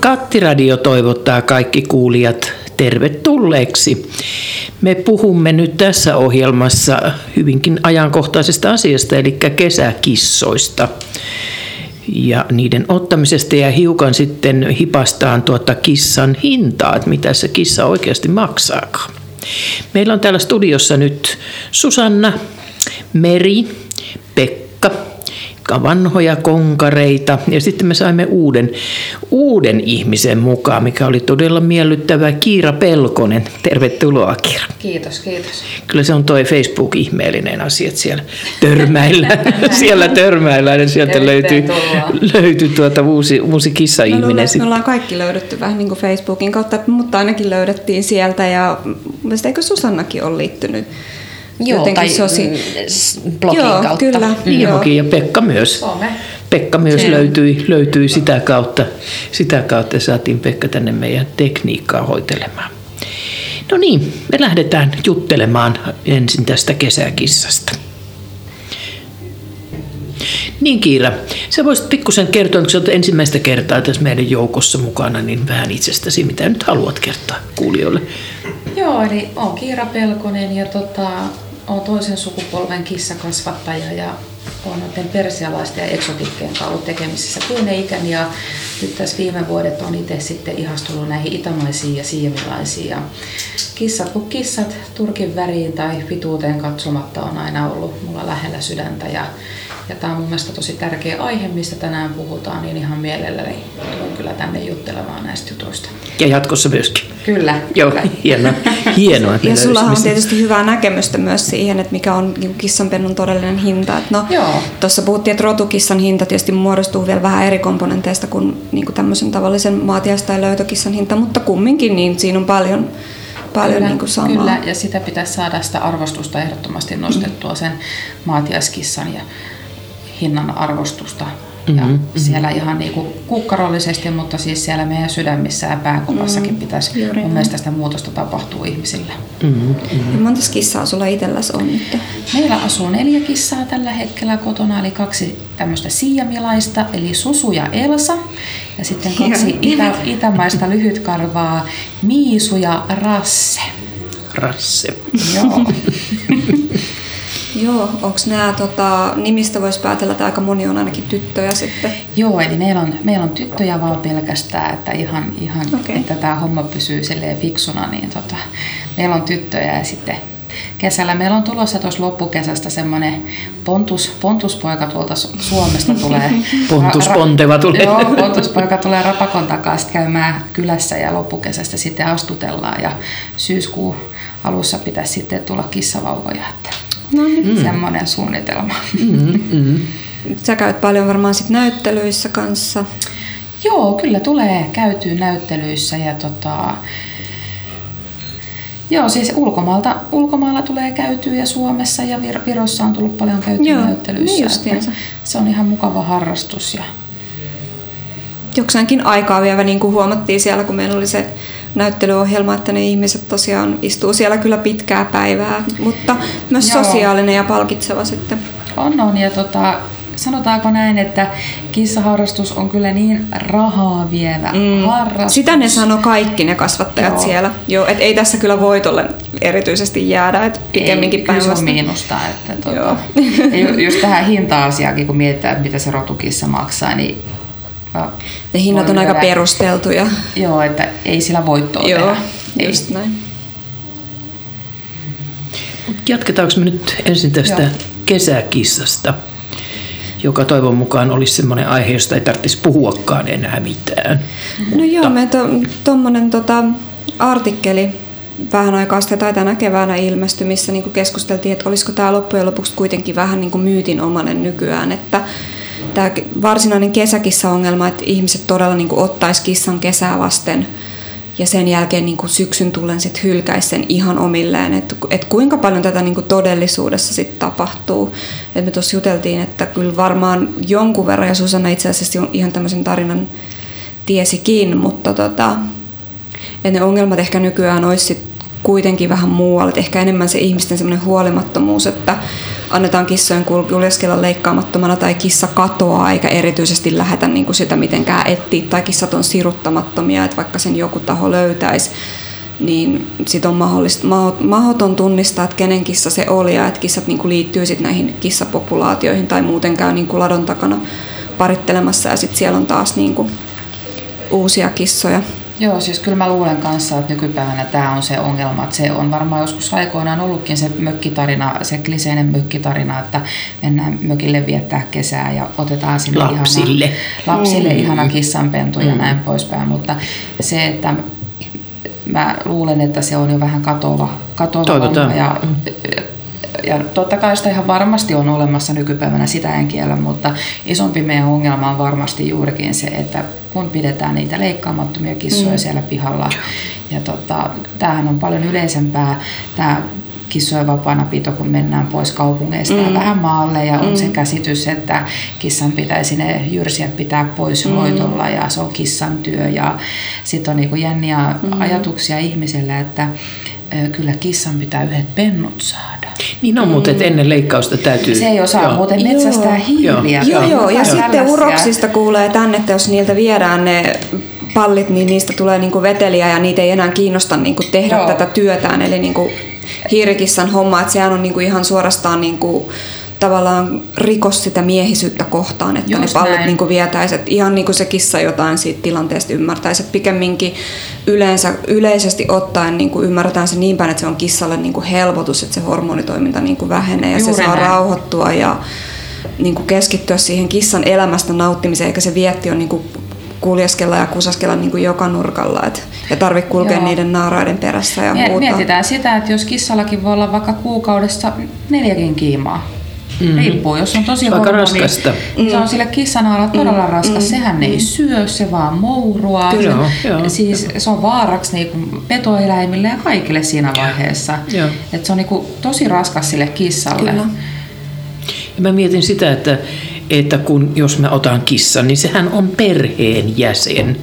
Kattiradio toivottaa kaikki kuulijat tervetulleeksi. Me puhumme nyt tässä ohjelmassa hyvinkin ajankohtaisesta asiasta, eli kesäkissoista ja niiden ottamisesta ja hiukan sitten hipastaan tuota kissan hintaa, että mitä se kissa oikeasti maksaakaan. Meillä on täällä studiossa nyt Susanna, Meri, Pekka vanhoja konkareita. Ja sitten me saimme uuden, uuden ihmisen mukaan, mikä oli todella miellyttävä. Kiira Pelkonen. Tervetuloa Kiira. Kiitos, kiitos. Kyllä se on toi Facebook-ihmeellinen asia, että siellä törmäillään. siellä törmäillään ja sieltä löytyy, löytyy tuota uusi, uusi kissa-ihminen. Me ollaan kaikki löydetty vähän niin kuin Facebookin kautta, mutta ainakin löydettiin sieltä ja eikö Susannakin ole liittynyt Joo, tai sosi... blogin Joo, kautta. Kyllä, Ilmokin ja Pekka myös. Some. Pekka myös löytyi, löytyi sitä kautta. Sitä kautta saatiin Pekka tänne meidän tekniikkaa hoitelemaan. No niin, me lähdetään juttelemaan ensin tästä kesäkissasta. Niin Kiira, sä voisit pikkusen kertoa, kun sä olet ensimmäistä kertaa tässä meidän joukossa mukana, niin vähän itsestäsi, mitä nyt haluat kertoa kuulijoille. Joo, eli on Kiira Pelkonen ja tota, olen toisen sukupolven kissakasvattaja ja olen noiden persialaisten ja eksotikkeen kanssa ollut tekemisissä pienen ja nyt tässä viime vuodet on itse sitten ihastunut näihin itämaisiin ja siemilaisiin. Ja kissat kuin kissat, turkin väriin tai pituuteen katsomatta on aina ollut mulla lähellä sydäntä ja ja tämä on mun mielestä tosi tärkeä aihe, mistä tänään puhutaan, niin ihan mielelläni tulen kyllä tänne juttelemaan näistä jutuista. Ja jatkossa myöskin. Kyllä. Joo, kyllä. hienoa. hienoa ja sulla on tietysti hyvää näkemystä myös siihen, että mikä on niin kissanpennun todellinen hinta. Että no, Tuossa puhuttiin, että rotukissan hinta tietysti muodostuu vielä vähän eri komponenteista kuin, niin kuin tämmöisen tavallisen maatias- tai löytökissan hinta, mutta kumminkin niin siinä on paljon paljon kyllä, niin kuin samaa. Kyllä, ja sitä pitäisi saada sitä arvostusta ehdottomasti nostettua sen maatiaskissan ja hinnan arvostusta. Ja mm-hmm. siellä ihan niin kuin kukkarollisesti, mutta siis siellä meidän sydämissä ja pääkopassakin mm-hmm. pitäisi Juuri mun mielestä sitä muutosta tapahtuu ihmisillä. Mm-hmm. Ja monta kissaa sulla itselläsi on nyt? Meillä asuu neljä kissaa tällä hetkellä kotona, eli kaksi tämmöistä siamilaista, eli Susu ja Elsa. Ja sitten kaksi itä, itämaista lyhytkarvaa, Miisu ja Rasse. Rasse. Joo. Joo, onko nämä, tota, nimistä voisi päätellä, että aika moni on ainakin tyttöjä sitten? Joo, eli meillä on, meillä on tyttöjä vaan pelkästään, että ihan, ihan okay. että tämä homma pysyy fiksuna, niin tota, meillä on tyttöjä ja sitten kesällä meillä on tulossa tuossa loppukesästä semmoinen Pontus, Pontuspoika tuolta Suomesta tulee. Pontusponteva tulee. Joo, Pontuspoika tulee Rapakon takaa käymään kylässä ja loppukesästä sitten astutellaan ja syyskuun alussa pitäisi sitten tulla kissavauvoja. Että No niin. Mm. Semmoinen suunnitelma. Mm, mm. Sä käyt paljon varmaan sit näyttelyissä kanssa. Joo, kyllä tulee käytyä näyttelyissä ja tota, Joo, siis ulkomaalta, ulkomailla tulee käytyä ja Suomessa ja Vir- Virossa on tullut paljon käytyä Joo, näyttelyissä. Niin se on ihan mukava harrastus. Ja... Joksainkin aikaa vielä niin kuin huomattiin siellä, kun meillä oli se näyttelyohjelma, että ne ihmiset tosiaan istuu siellä kyllä pitkää päivää, mutta myös Joo. sosiaalinen ja palkitseva sitten. On, on. Ja tota, sanotaanko näin, että kissaharrastus on kyllä niin rahaa vievä mm. harrastus. Sitä ne sanoo kaikki ne kasvattajat Joo. siellä. Joo, et ei tässä kyllä voitolle erityisesti jäädä, että pikemminkin päinvastoin. miinusta. Että tuota, Joo. just tähän hinta-asiaakin, kun mietitään, mitä se rotukissa maksaa, niin ne hinnat on aika perusteltuja. Joo, että ei sillä voittoa Joo, tehdä. just ei. näin. Jatketaanko me nyt ensin tästä Joo. kesäkissasta, joka toivon mukaan olisi sellainen aihe, josta ei tarvitsisi puhuakaan enää mitään. No Mutta... joo, me tuommoinen to, tota, artikkeli vähän aikaa sitten tai tänä keväänä ilmestyi, missä niin keskusteltiin, että olisiko tämä loppujen lopuksi kuitenkin vähän niin myytinomainen nykyään, että tämä varsinainen kesäkissa-ongelma, että ihmiset todella niin kuin ottaisi kissan kesää vasten ja sen jälkeen niin kuin syksyn tullen sit hylkäisi sen ihan omilleen, että, että kuinka paljon tätä niin kuin todellisuudessa sit tapahtuu. Et me tuossa juteltiin, että kyllä varmaan jonkun verran, ja Susanna itse asiassa ihan tämmöisen tarinan tiesikin, mutta tota, että ne ongelmat ehkä nykyään olisi kuitenkin vähän muualla, että ehkä enemmän se ihmisten semmoinen huolimattomuus, että annetaan kissojen kuljeskella leikkaamattomana tai kissa katoaa eikä erityisesti lähetä niin kuin sitä mitenkään etsiä tai kissat on siruttamattomia, että vaikka sen joku taho löytäisi, niin sit on mahdollista, mahdoton tunnistaa, että kenen kissa se oli ja että kissat niin kuin liittyy sit näihin kissapopulaatioihin tai muuten käy niin kuin ladon takana parittelemassa ja sitten siellä on taas niin kuin uusia kissoja. Joo, siis kyllä mä luulen kanssa, että nykypäivänä tämä on se ongelma, että se on varmaan joskus aikoinaan ollutkin se mökkitarina, se kliseinen mökkitarina, että mennään mökille viettää kesää ja otetaan sinne lapsille ihana, lapsille mm. ihana kissanpentu ja mm. näin poispäin, mutta se, että mä luulen, että se on jo vähän katova, katova ja mm ja totta kai sitä ihan varmasti on olemassa nykypäivänä, sitä en kiellä, mutta isompi meidän ongelma on varmasti juurikin se, että kun pidetään niitä leikkaamattomia kissoja mm. siellä pihalla, ja tota, tämähän on paljon yleisempää, tämä kissojen vapaana pito, kun mennään pois kaupungeista mm. ja vähän maalle ja on mm. se käsitys, että kissan pitäisi ne jyrsijät pitää pois mm. hoitolla ja se on kissan työ ja sitten on niinku jänniä mm. ajatuksia ihmisellä, että kyllä kissan pitää yhdet pennut saada. Niin on, mutta mm. ennen leikkausta täytyy... Se ei osaa joo. muuten metsästää hiiliä. Joo, joo, joo. ja sitten uroksista kuulee tänne, että jos niiltä viedään ne pallit, niin niistä tulee niinku veteliä ja niitä ei enää kiinnosta niinku tehdä joo. tätä työtään. Eli niinku hiirikissan homma, että sehän on niinku ihan suorastaan niinku tavallaan rikos sitä miehisyyttä kohtaan, että Just ne pallit niin vietäisi. Että ihan niin kuin se kissa jotain siitä tilanteesta ymmärtäisi. Että pikemminkin yleensä, yleisesti ottaen niin kuin ymmärretään se niin päin, että se on kissalle niin kuin helpotus, että se hormonitoiminta niin kuin vähenee ja Juuri se saa näin. rauhoittua ja niin kuin keskittyä siihen kissan elämästä nauttimiseen, eikä se vietti on niin kuin kuljeskella ja kusaskella niin kuin joka nurkalla et, ja tarvitse kulkea Joo. niiden naaraiden perässä ja muuta. Mietitään sitä, että jos kissallakin voi olla vaikka kuukaudessa neljäkin kiimaa, Mm. Riippuu, jos on tosi Aika raskasta. Niin se on sille kissanaalla todella mm. raskas. Mm. Sehän ei syö, se vaan mouruaa. Kyllä, se, joo. Siis se on vaaraksi niin petoeläimille ja kaikille siinä vaiheessa. Et se on niin kuin tosi raskas sille kissalle. Kyllä. Ja mä mietin sitä, että, että kun jos mä otan kissan, niin sehän on perheen jäsen.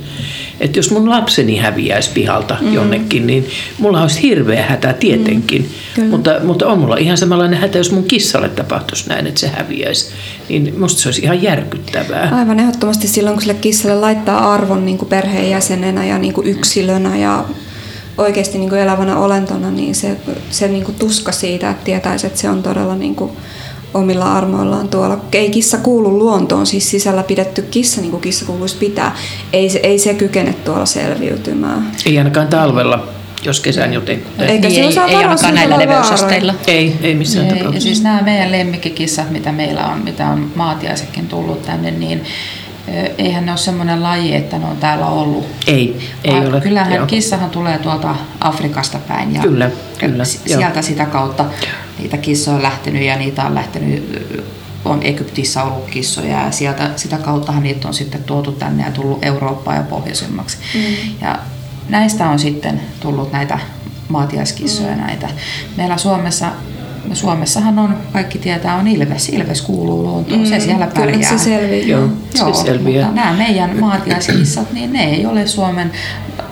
Että jos mun lapseni häviäisi pihalta mm. jonnekin, niin mulla olisi hirveä hätä tietenkin. Mm. Mutta, mutta on mulla ihan samanlainen hätä, jos mun kissalle tapahtuisi näin, että se häviäisi. Niin musta se olisi ihan järkyttävää. Aivan ehdottomasti silloin, kun sille kissalle laittaa arvon niin kuin perheenjäsenenä ja niin kuin yksilönä ja oikeasti niin kuin elävänä olentona, niin se, se niin kuin tuska siitä, että tietäisi, että se on todella niin kuin omilla armoillaan tuolla. Ei kissa kuulu luontoon, siis sisällä pidetty kissa, niin kuin kissa kuuluisi pitää. Ei se, ei se kykene tuolla selviytymään. Ei ainakaan talvella jos kesän joten. Eikä niin, se ei, ei ainakaan näillä leveysasteilla. Ei, ei missään ei, tapauksessa. Ja siis nämä meidän lemmikkikissat, mitä meillä on, mitä on maatiaisetkin tullut tänne, niin eihän ne ole semmoinen laji, että ne on täällä ollut. Ei, ei ole. Kyllähän joo. kissahan tulee tuolta Afrikasta päin ja kyllä, kyllä, sieltä joo. sitä kautta niitä kissoja on lähtenyt ja niitä on lähtenyt on Egyptissä ollut kissoja ja sieltä, sitä kauttahan niitä on sitten tuotu tänne ja tullut Eurooppaan ja pohjoisemmaksi. Mm. Ja näistä on sitten tullut näitä maatiaiskissoja mm. näitä. Meillä Suomessa Suomessahan on, kaikki tietää, on Ilves. Ilves kuuluu luontoon, mm, se siellä pärjää. Kyllä se selviää. Joo, Joo, se selviää. Mutta nämä meidän maatiaiskissat, niin ne ei ole Suomen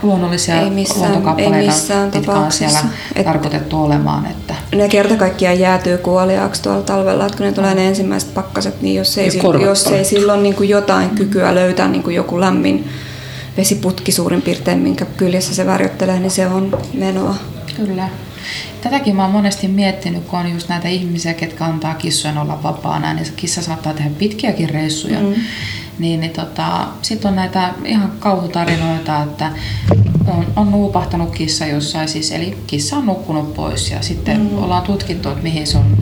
luonnollisia ei missään, luontokappaleita, ei missään mitkä on siellä Et, tarkoitettu olemaan. Että. Ne kerta kaikkiaan jäätyy kuoliaaksi tuolla talvella, että kun ne tulee ne ensimmäiset pakkaset, niin jos ei, jos ei silloin niin kuin jotain kykyä löytää niin kuin joku lämmin vesiputki suurin piirtein, minkä kyljessä se värjöttelee, niin se on menoa. Kyllä. Tätäkin mä oon monesti miettinyt, kun on just näitä ihmisiä, ketkä antaa kissojen olla vapaana, niin se kissa saattaa tehdä pitkiäkin reissuja. Mm. Niin, niin tota, sitten on näitä ihan kauhutarinoita, että on, on nuupahtanut kissa jossain, siis, eli kissa on nukkunut pois ja sitten mm. ollaan tutkittu, että mihin se on.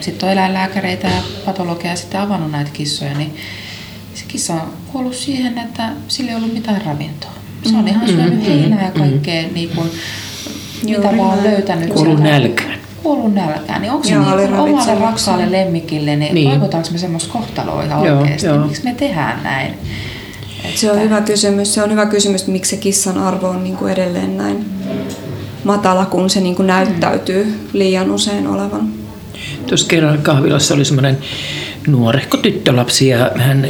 Sitten on eläinlääkäreitä ja patologeja sitten avannut näitä kissoja, niin se kissa on kuollut siihen, että sillä ei ollut mitään ravintoa. Se on ihan syönyt mm-hmm. heinää ja kaikkea mm-hmm. niin kuin, mitä mä oon löytänyt. Kuulun nälkään. Kuulun nälkään. Niin onko se niin omalle rakkaalle lemmikille, niin, niin. toivotaanko me semmoista kohtaloa ihan joo, oikeasti? Joo. Miksi me tehdään näin? Että... Se on hyvä kysymys. Se on hyvä kysymys, miksi se kissan arvo on niin kuin edelleen näin matala, kun se niin kuin näyttäytyy liian usein olevan. Tuossa kerran kahvilassa oli semmoinen nuorehko tyttölapsi ja hän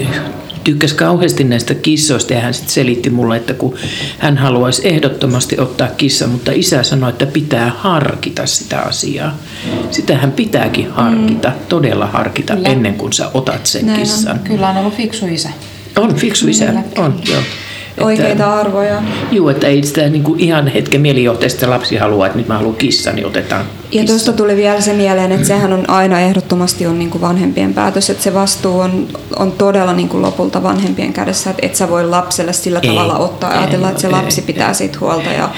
tykkäsi kauheasti näistä kissoista ja hän sitten selitti mulle, että kun hän haluaisi ehdottomasti ottaa kissa, mutta isä sanoi, että pitää harkita sitä asiaa. Sitähän pitääkin harkita, mm. todella harkita Kyllä. ennen kuin sä otat sen Näin kissan. On. Kyllä on ollut fiksu isä. On fiksu isä, on joo oikeita että, arvoja. Joo, että ei sitä niin kuin ihan hetken mielijohteesta lapsi haluaa, että nyt mä haluan kissa, niin otetaan. Ja tuosta tuli vielä se mieleen, että sehän on aina ehdottomasti on niin kuin vanhempien päätös, että se vastuu on, on todella niin kuin lopulta vanhempien kädessä, että et sä voi lapselle sillä ei, tavalla ottaa ja ajatella, että se lapsi ei, pitää siitä huolta ja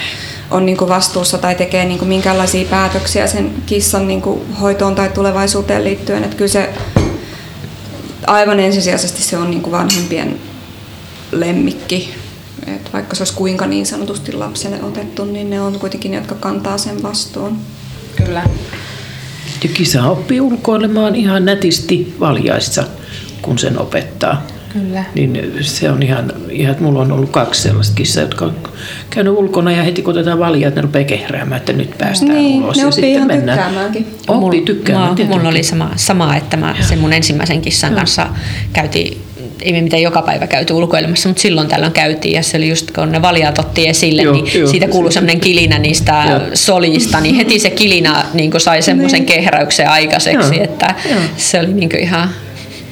on niin kuin vastuussa tai tekee niin kuin minkälaisia päätöksiä sen kissan niin kuin hoitoon tai tulevaisuuteen liittyen. Että kyllä se aivan ensisijaisesti se on niin kuin vanhempien lemmikki et vaikka se olisi kuinka niin sanotusti lapselle otettu, niin ne on kuitenkin ne, jotka kantaa sen vastuun. Kyllä. Ja kisa oppii ulkoilemaan ihan nätisti valjaissa, kun sen opettaa. Kyllä. Niin se on ihan, ihan, että mulla on ollut kaksi sellaista kissaa, jotka on käynyt ulkona ja heti kun otetaan valjaa, että ne rupeaa kehräämään, että nyt päästään niin, ulos. Ne ja sitten ihan mennään. tykkäämäänkin. Oppii tykkäämään. Mulla oli sama, sama että mä sen mun ensimmäisen kissan kanssa käytiin ei me mitään joka päivä käyty ulkoilemassa, mutta silloin tällöin käytiin ja se oli just kun ne valjat otti esille, joo, niin joo, siitä kuului semmoinen kilinä niistä joo. solista, niin heti se kilinä niin sai semmoisen niin. kehräyksen aikaiseksi, joo, että joo. se oli niin ihan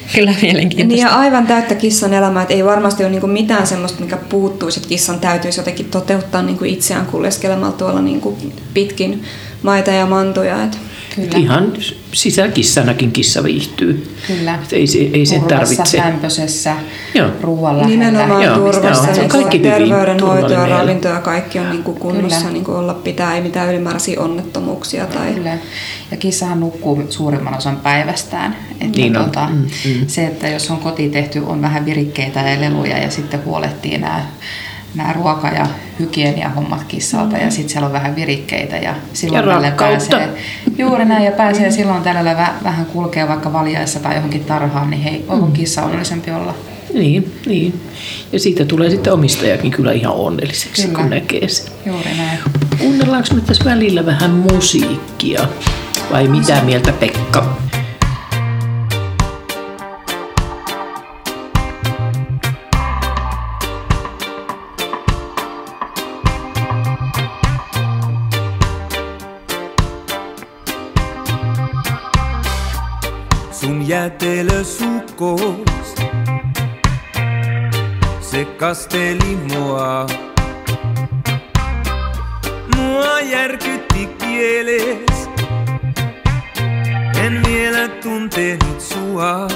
Kyllä mielenkiintoista. Niin ja aivan täyttä kissan elämää, että ei varmasti ole niinku mitään semmoista, mikä puuttuisi, että kissan täytyisi jotenkin toteuttaa niinku itseään kuljeskelemalla tuolla niinku pitkin maita ja mantuja. Että Kyllä. Ihan sisäkissanakin kissa viihtyy. Kyllä. Et ei, ei sen tarvitse. lämpöisessä, ruoan lähellä. Nimenomaan joo, turvassa. Joo, kaikki terveydenhoito ja ravinto ja kaikki on niin kuin kunnossa niin kuin olla pitää, ei mitään ylimääräisiä onnettomuuksia. Tai... Kyllä. Ja kissahan nukkuu suurimman osan päivästään. Että niin tuota, mm, mm. Se, että jos on koti tehty, on vähän virikkeitä ja leluja ja sitten huolehtii nämä nämä ruoka- ja hygieniahommat kissalta mm. ja sitten siellä on vähän virikkeitä ja silloin ja pääsee, juuri näin ja pääsee silloin tällä vähän kulkea vaikka valjaissa tai johonkin tarhaan, niin hei, onko mm. kissa onnellisempi olla? Niin, niin. Ja siitä tulee sitten omistajakin kyllä ihan onnelliseksi, kyllä. kun näkee sen. Juuri näin. Kuunnellaanko me tässä välillä vähän musiikkia? Vai mitä mieltä Pekka? Jäätelö sukkos. Se kasteli mua. Mua järkytti kieles. En vielä tuntenut sua.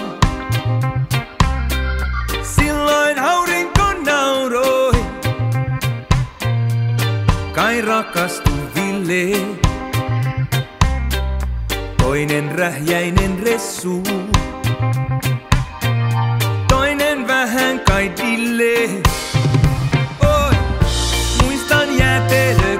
Silloin aurinko nauroi. Kai rakastu villeen. Toinen rähjäinen ressu. Toinen vähän kai dille. Oi, muistan jäätelö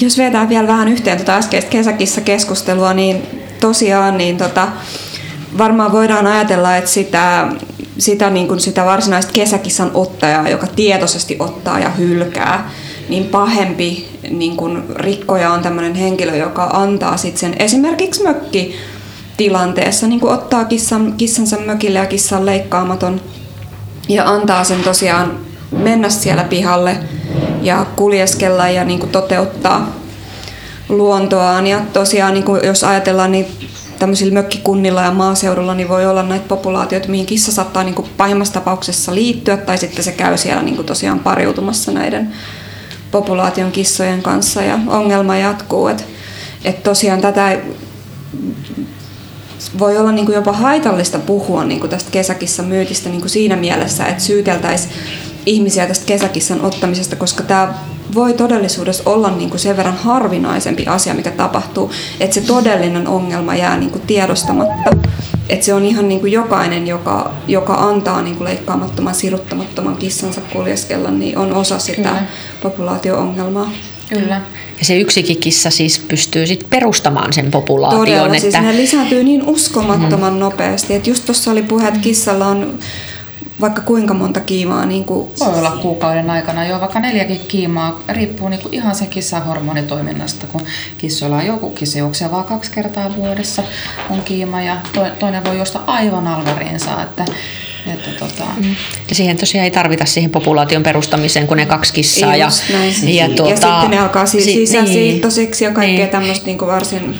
Jos vetää vielä vähän yhteen tuota äskeistä kesäkissa keskustelua, niin tosiaan niin tota, varmaan voidaan ajatella, että sitä, sitä, niin kuin sitä varsinaista kesäkissan ottajaa, joka tietoisesti ottaa ja hylkää, niin pahempi niin kuin rikkoja on tämmöinen henkilö, joka antaa sitten sen esimerkiksi mökki tilanteessa, niin kuin ottaa kissan, kissansa mökille ja kissan leikkaamaton ja antaa sen tosiaan mennä siellä pihalle ja kuljeskella ja niin kuin toteuttaa luontoaan. Ja tosiaan niin kuin jos ajatellaan niin tämmöisillä mökkikunnilla ja maaseudulla, niin voi olla näitä populaatioita, mihin kissa saattaa niin kuin pahimmassa tapauksessa liittyä, tai sitten se käy siellä niin kuin tosiaan pariutumassa näiden populaation kissojen kanssa, ja ongelma jatkuu. Että et tosiaan tätä voi olla niin kuin jopa haitallista puhua niin kuin tästä kesäkissan myytistä niin kuin siinä mielessä, että syyteltäisiin ihmisiä tästä kesäkissan ottamisesta, koska tämä voi todellisuudessa olla niin kuin sen verran harvinaisempi asia, mikä tapahtuu, että se todellinen ongelma jää niin kuin tiedostamatta. Että se on ihan niin kuin jokainen, joka, joka antaa niin kuin leikkaamattoman, siruttamattoman kissansa kuljeskella, niin on osa sitä Kyllä. populaatio-ongelmaa. Kyllä. Ja se yksikin kissa siis pystyy sit perustamaan sen populaation. Todella, siis että, ne lisääntyy niin uskomattoman mm. nopeasti. Että just tuossa oli puhe, että kissalla on vaikka kuinka monta kiimaa. Niin kuin, Voi olla kuukauden aikana jo vaikka neljäkin kiimaa, riippuu niinku ihan sen kissan hormonitoiminnasta, kun kissoilla on joku kissa juoksee vaan kaksi kertaa vuodessa on kiima ja to- toinen voi juosta aivan alvariinsa, että, että tota, ja siihen tosiaan ei tarvita siihen populaation perustamiseen, kun ne kaksi kissaa. Ja, Just näin. ja, tuota, ja sitten ne alkaa si- si- sisäsiittoisiksi ja kaikkea niin. tämmöistä niin kuin varsin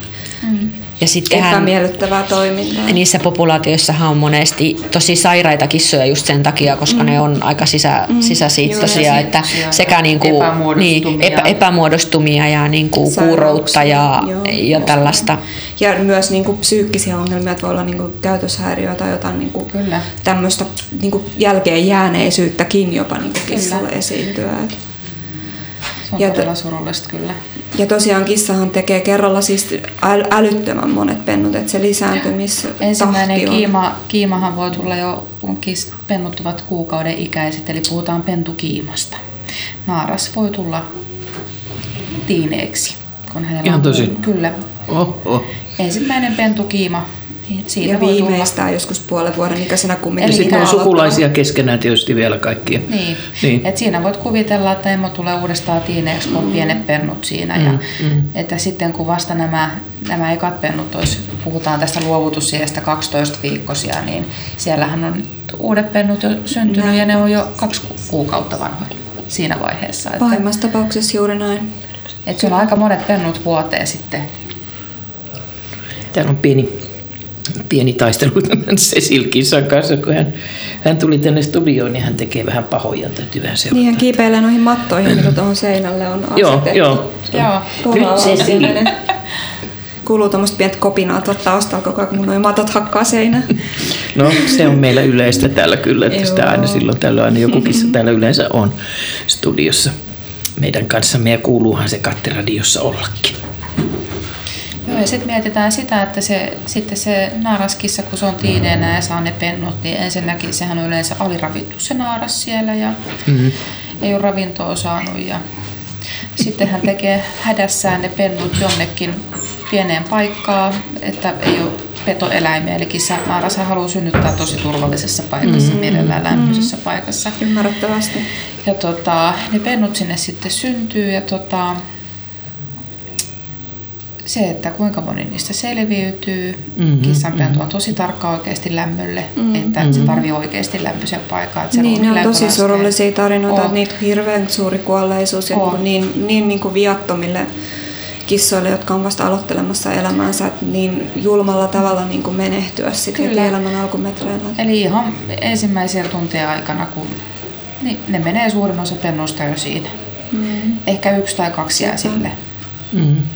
Ja sittenhän epämiellyttävää toimintaa. niissä populaatioissahan on monesti tosi sairaita kissoja just sen takia, koska mm. ne on aika sisä, mm. sisäsiittoisia, Joo, että sekä niin, epämuodostumia. epä, epämuodostumia ja niinku kuuroutta ja, Joo, ja tällaista. Ja myös niin kuin psyykkisiä ongelmia, että voi olla niin kuin käytöshäiriöä tai jotain niin kuin Kyllä. tämmöistä niin kuin jälkeen jääneisyyttäkin jopa niin kuin kissalle esiintyä. Se on Ja todella to- surullista kyllä. Ja tosiaan kissahan tekee kerralla siis äl- älyttömän monet pennut, että se lisääntymistahti Ensimmäinen on. kiima, kiimahan voi tulla jo, kun kis, pennut ovat kuukauden ikäiset, eli puhutaan pentukiimasta. Naaras voi tulla tiineeksi, kun hänellä Ihan on tosi? Kyllä. Oho. Ensimmäinen pentukiima, niin siitä Ja voi tulla. viimeistään joskus puolen vuoden ikäisenä kumminkin. Eli sitten on aloittaa. sukulaisia keskenään tietysti vielä kaikkia. Niin. Niin. Et siinä voit kuvitella, että emo tulee uudestaan tiineeksi, kun on pienet pennut siinä. Ja, mm. että sitten kun vasta nämä, nämä ekat pennut, olisi, puhutaan tästä luovutussiestä 12 viikkosia, niin siellähän on uudet pennut jo syntynyt ja ne on jo kaksi ku- kuukautta vanhoja siinä vaiheessa. Että, Pahimmassa tapauksessa juuri näin. että siellä on aika monet pennut vuoteen sitten. Täällä on pieni, pieni taistelu tämän Cecil Kissan kanssa, kun hän, hän tuli tänne studioon, niin hän tekee vähän pahoja, täytyy vähän seurata. Niin hän kiipeilee noihin mattoihin, mitä tuohon seinälle on asetettu. Joo, joo. Joo. Nyt Cecil. Kuuluu tuommoista pientä kopinaa tuolta taustalla koko ajan, kun noi matot hakkaa seinään. No se on meillä yleistä täällä kyllä, että sitä aina silloin tällöin aina joku kissa täällä yleensä on studiossa meidän kanssamme ja kuuluuhan se kattiradiossa ollakin. Joo, ja sitten mietitään sitä, että se, sitten se naaraskissa, kun se on tiineenä ja saa ne pennut, niin ensinnäkin sehän on yleensä aliravittu se naaras siellä ja mm-hmm. ei ole ravintoa saanut. Ja sitten hän tekee hädässään ne pennut jonnekin pieneen paikkaan, että ei ole petoeläimiä. Eli kissa naaras hän haluaa synnyttää tosi turvallisessa paikassa, mm-hmm. mielellään lämpöisessä mm-hmm. paikassa. Ymmärrettävästi. Ja tota, ne pennut sinne sitten syntyy ja tota, se, että kuinka moni niistä selviytyy. Mm-hmm, Kissanpentu on tosi tarkka oikeasti lämmölle, mm-hmm, että se tarvii oikeasti lämpöisen paikan. Että se Niin, ne on tosi laskee. surullisia tarinoita, On. että niitä on hirveän suuri kuolleisuus ja On. niin, niin, niin, niin kuin viattomille kissoille, jotka on vasta aloittelemassa elämäänsä, että niin julmalla tavalla niin kuin menehtyä sitten elämän alkumetreillä. Eli ihan ensimmäisen tuntien aikana, kun niin ne menee suurin osa pennusta jo siinä. Mm. Ehkä yksi tai kaksi jää sille. Mm.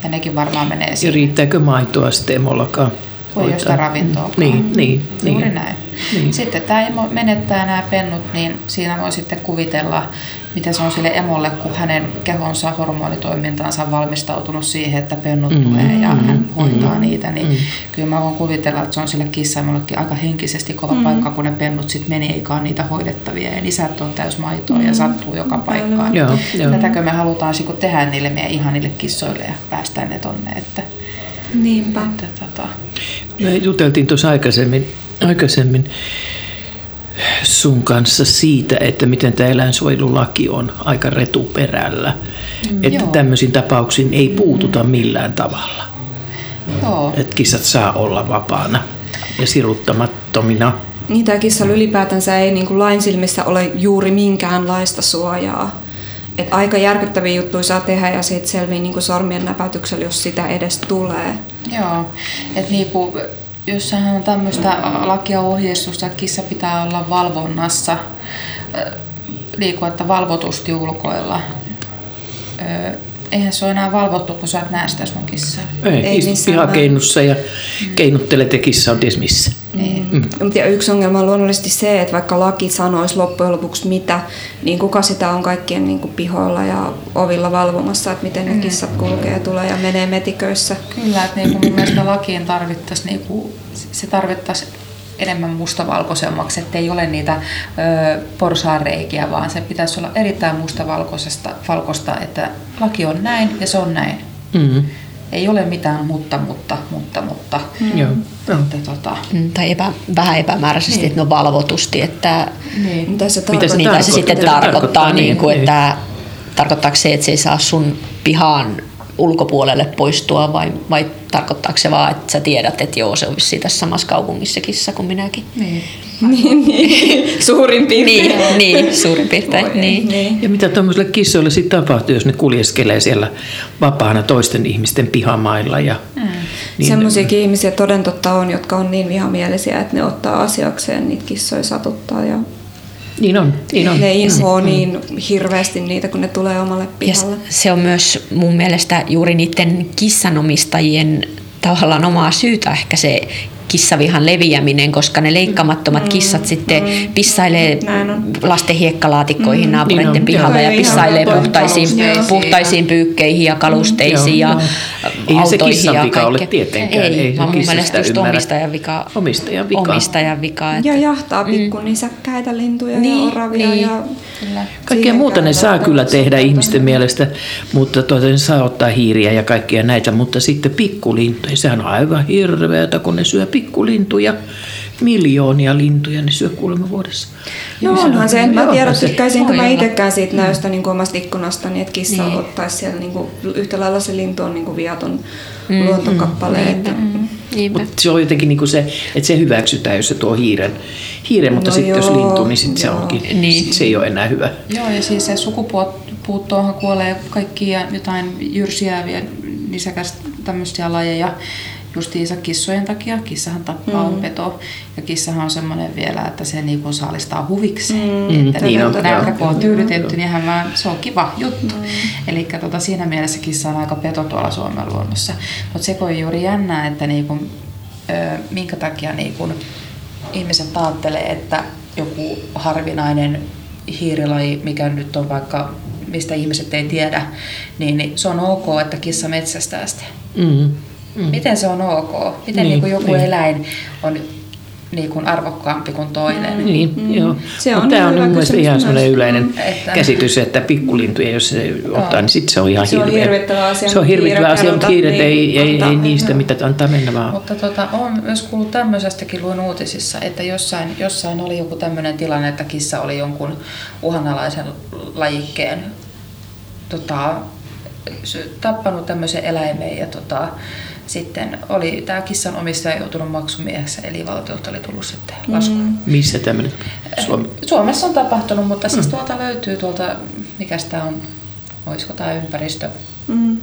Ja nekin varmaan menee Ja siihen. riittääkö maitoa sitten emollakaan? Voi hoitaa? josta ravintoa. Niin, niin, Juuri niin. näin. Niin. Sitten tämä emo menettää nämä pennut, niin siinä voi sitten kuvitella, mitä se on sille emolle, kun hänen kehonsa hormonitoimintaansa on valmistautunut siihen, että pennut mm, tulee ja mm, hän hoitaa mm, niitä. Niin mm. kyllä mä voin kuvitella, että se on sille kissaimollekin aika henkisesti kova mm. paikka, kun ne pennut sitten meni eikä ole niitä hoidettavia. Ja isät on täys maitoa mm. ja sattuu joka paikkaan. Joo, joo. Tätäkö me halutaan tehdä niille meidän ihanille kissoille ja päästä ne tonne. Että, Niinpä. että, tota, Me juteltiin tuossa aikaisemmin, aikaisemmin sun kanssa siitä, että miten tämä eläinsuojelulaki on aika retuperällä. Mm, että joo. tämmöisiin tapauksiin ei puututa millään tavalla. joo. Että kissat saa olla vapaana ja siruttamattomina. Niin tämä kissalla ylipäätänsä ei niin kuin lain silmissä ole juuri minkäänlaista suojaa. Et aika järkyttäviä juttuja saa tehdä ja siitä selvii niin kuin sormien näpäytyksellä, jos sitä edes tulee. Joo, että niinku, jossain on tämmöistä lakia ohjeistusta, että kissa pitää olla valvonnassa, liikkua, että valvotusti ulkoilla. Eihän se ole enää valvottu, kun sä et näe sitä sun kissaa. Ei, Ei pihakeinnussa ja keinuttelet ja kissa on ties missä. Niin. Mm. Mutta ja yksi ongelma on luonnollisesti se, että vaikka laki sanoisi loppujen lopuksi mitä, niin kuka sitä on kaikkien niin kuin pihoilla ja ovilla valvomassa, että miten ne kissat kulkee ja tulee ja menee metiköissä. Kyllä, että niinku mun mielestä lakiin tarvittaisiin, niinku, se tarvittaisi enemmän mustavalkoisemmaksi, että ei ole niitä ö, porsaanreikiä, vaan se pitäisi olla erittäin mustavalkoisesta, valkoista, että laki on näin ja se on näin. Mm. Ei ole mitään mutta, mutta, mutta, mutta. Mm. Joo. Joo. Että, tota, Mm, Tai epä, vähän epämääräisesti, Niin. että ne on valvotusti, että niin. Mitä se Mitä se tarkoittaa? mitä se tarkoittaa? sitten Mitä se tarkoittaa, tarkoittaa? niin kuin, Niin, että tarkoittaako se, että se ei saa sun pihaan ulkopuolelle poistua vai, vai tarkoittaako se vaan, että sä tiedät, että joo, se on vissiin tässä samassa kaupungissa kissa kuin minäkin. Niin. niin, niin. Suurin piirtein. Niin, niin suurin piirtein. Niin. Niin. Ja mitä tuommoisille kissoille sitten tapahtuu, jos ne kuljeskelee siellä vapaana toisten ihmisten pihamailla? Ja, Mm. niin, Semmoisiakin ihmisiä toden totta on, jotka on niin vihamielisiä, että ne ottaa asiakseen niitä kissoja satuttaa ja niin on, niin on. ne inhoa niin hirveästi niitä, kun ne tulee omalle Ja pihalle. se on myös mun mielestä juuri niiden kissanomistajien tavallaan omaa syytä ehkä se kissavihan leviäminen, koska ne leikkaamattomat kissat sitten pissailee Näin on. lasten hiekkalaatikkoihin mm, naapureiden niin pihalla ja pissailee puhtaisiin, kalusteisiin puhtaisiin pyykkeihin ja kalusteisiin ja Joo, joo. Eihän se autoihin kissan ja vika ole kaikkea. tietenkään, Ei, ei se vaan mun mielestä just omistajan vika. Omistajan vika. Omistajan vika. Että, Ja jahtaa pikkunisäkkäitä, lintuja Niin, ja oravia. niin. Ja Kyllä. Kaikkea siihen muuta ne saa kyllä tehdä ihmisten mielestä, mutta tuota, ne saa ottaa hiiriä ja kaikkia näitä, mutta sitten pikkulintuja, sehän on aivan hirveätä, kun ne syö pikkulintuja, miljoonia lintuja ne syö kuulemma vuodessa. No Niin onhan se, mä joo, tiedän, se- tykkäisinkö mä itsekään siitä näystä niin omasta ikkunastani, että kissa Niin. ottaisi siellä niin kuin, yhtä lailla se lintu on niin kuin viaton mm, luontokappale. mm, että, Niinpä. Mutta se on jotenkin niin kuin se, että se hyväksytään, jos se tuo hiiren, hiiren mutta No sitten jos lintu, niin sitten se onkin, Niin. sit se ei ole enää hyvä. Joo, ja siis se sukupuuttoonhan kuolee kaikkia jotain jyrsiäviä, nisäkäs tämmöisiä lajeja justiinsa kissojen takia. Kissahan tappaa mm. peto ja kissahan on semmoinen vielä, että se niinku saalistaa huvikseen. Mm, että niin niin on, nälkä kun on tyydytetty, niin hän vaan, se on kiva juttu. Mm. Eli tota, siinä mielessä kissa on aika peto tuolla Suomen luonnossa. Mutta se on juuri jännää, että niinku, ö, minkä takia niinku, ihmiset ajattelee, että joku harvinainen hiirilaji, mikä nyt on vaikka, mistä ihmiset ei tiedä, niin, niin se on ok, että kissa metsästää sitä. Mm. Mm. Miten se on ok? Miten Niin, niin, joku niin. eläin on niin kuin arvokkaampi kuin toinen? Mm. Niin, mm. joo. Se Mut on Tämä on mun mielestä ihan sellainen yleinen Että- käsitys, että pikkulintuja, jos se ottaa, niin sitten se on ihan Se on hirveä. hirvittävä asia, Se on hirvittävä asia, mutta hiiret ei, niin ei, antaa ei niistä mennä. mitä antaa mennä vaan. Mutta tota, on myös kuullut tämmöisestäkin, luin uutisissa, että jossain, jossain oli joku tämmöinen tilanne, että kissa oli jonkun uhanalaisen lajikkeen tota, tappanut tämmöisen eläimen ja tota, sitten oli tämä kissan omistaja joutunut maksumieheksi, eli valtiolta oli tullut sitten lasku. Mm. Missä tämmöinen Suomi? Suomessa on tapahtunut, mutta siis tuolta löytyy tuolta, mikä tämä on, olisiko tämä ympäristö, Mm.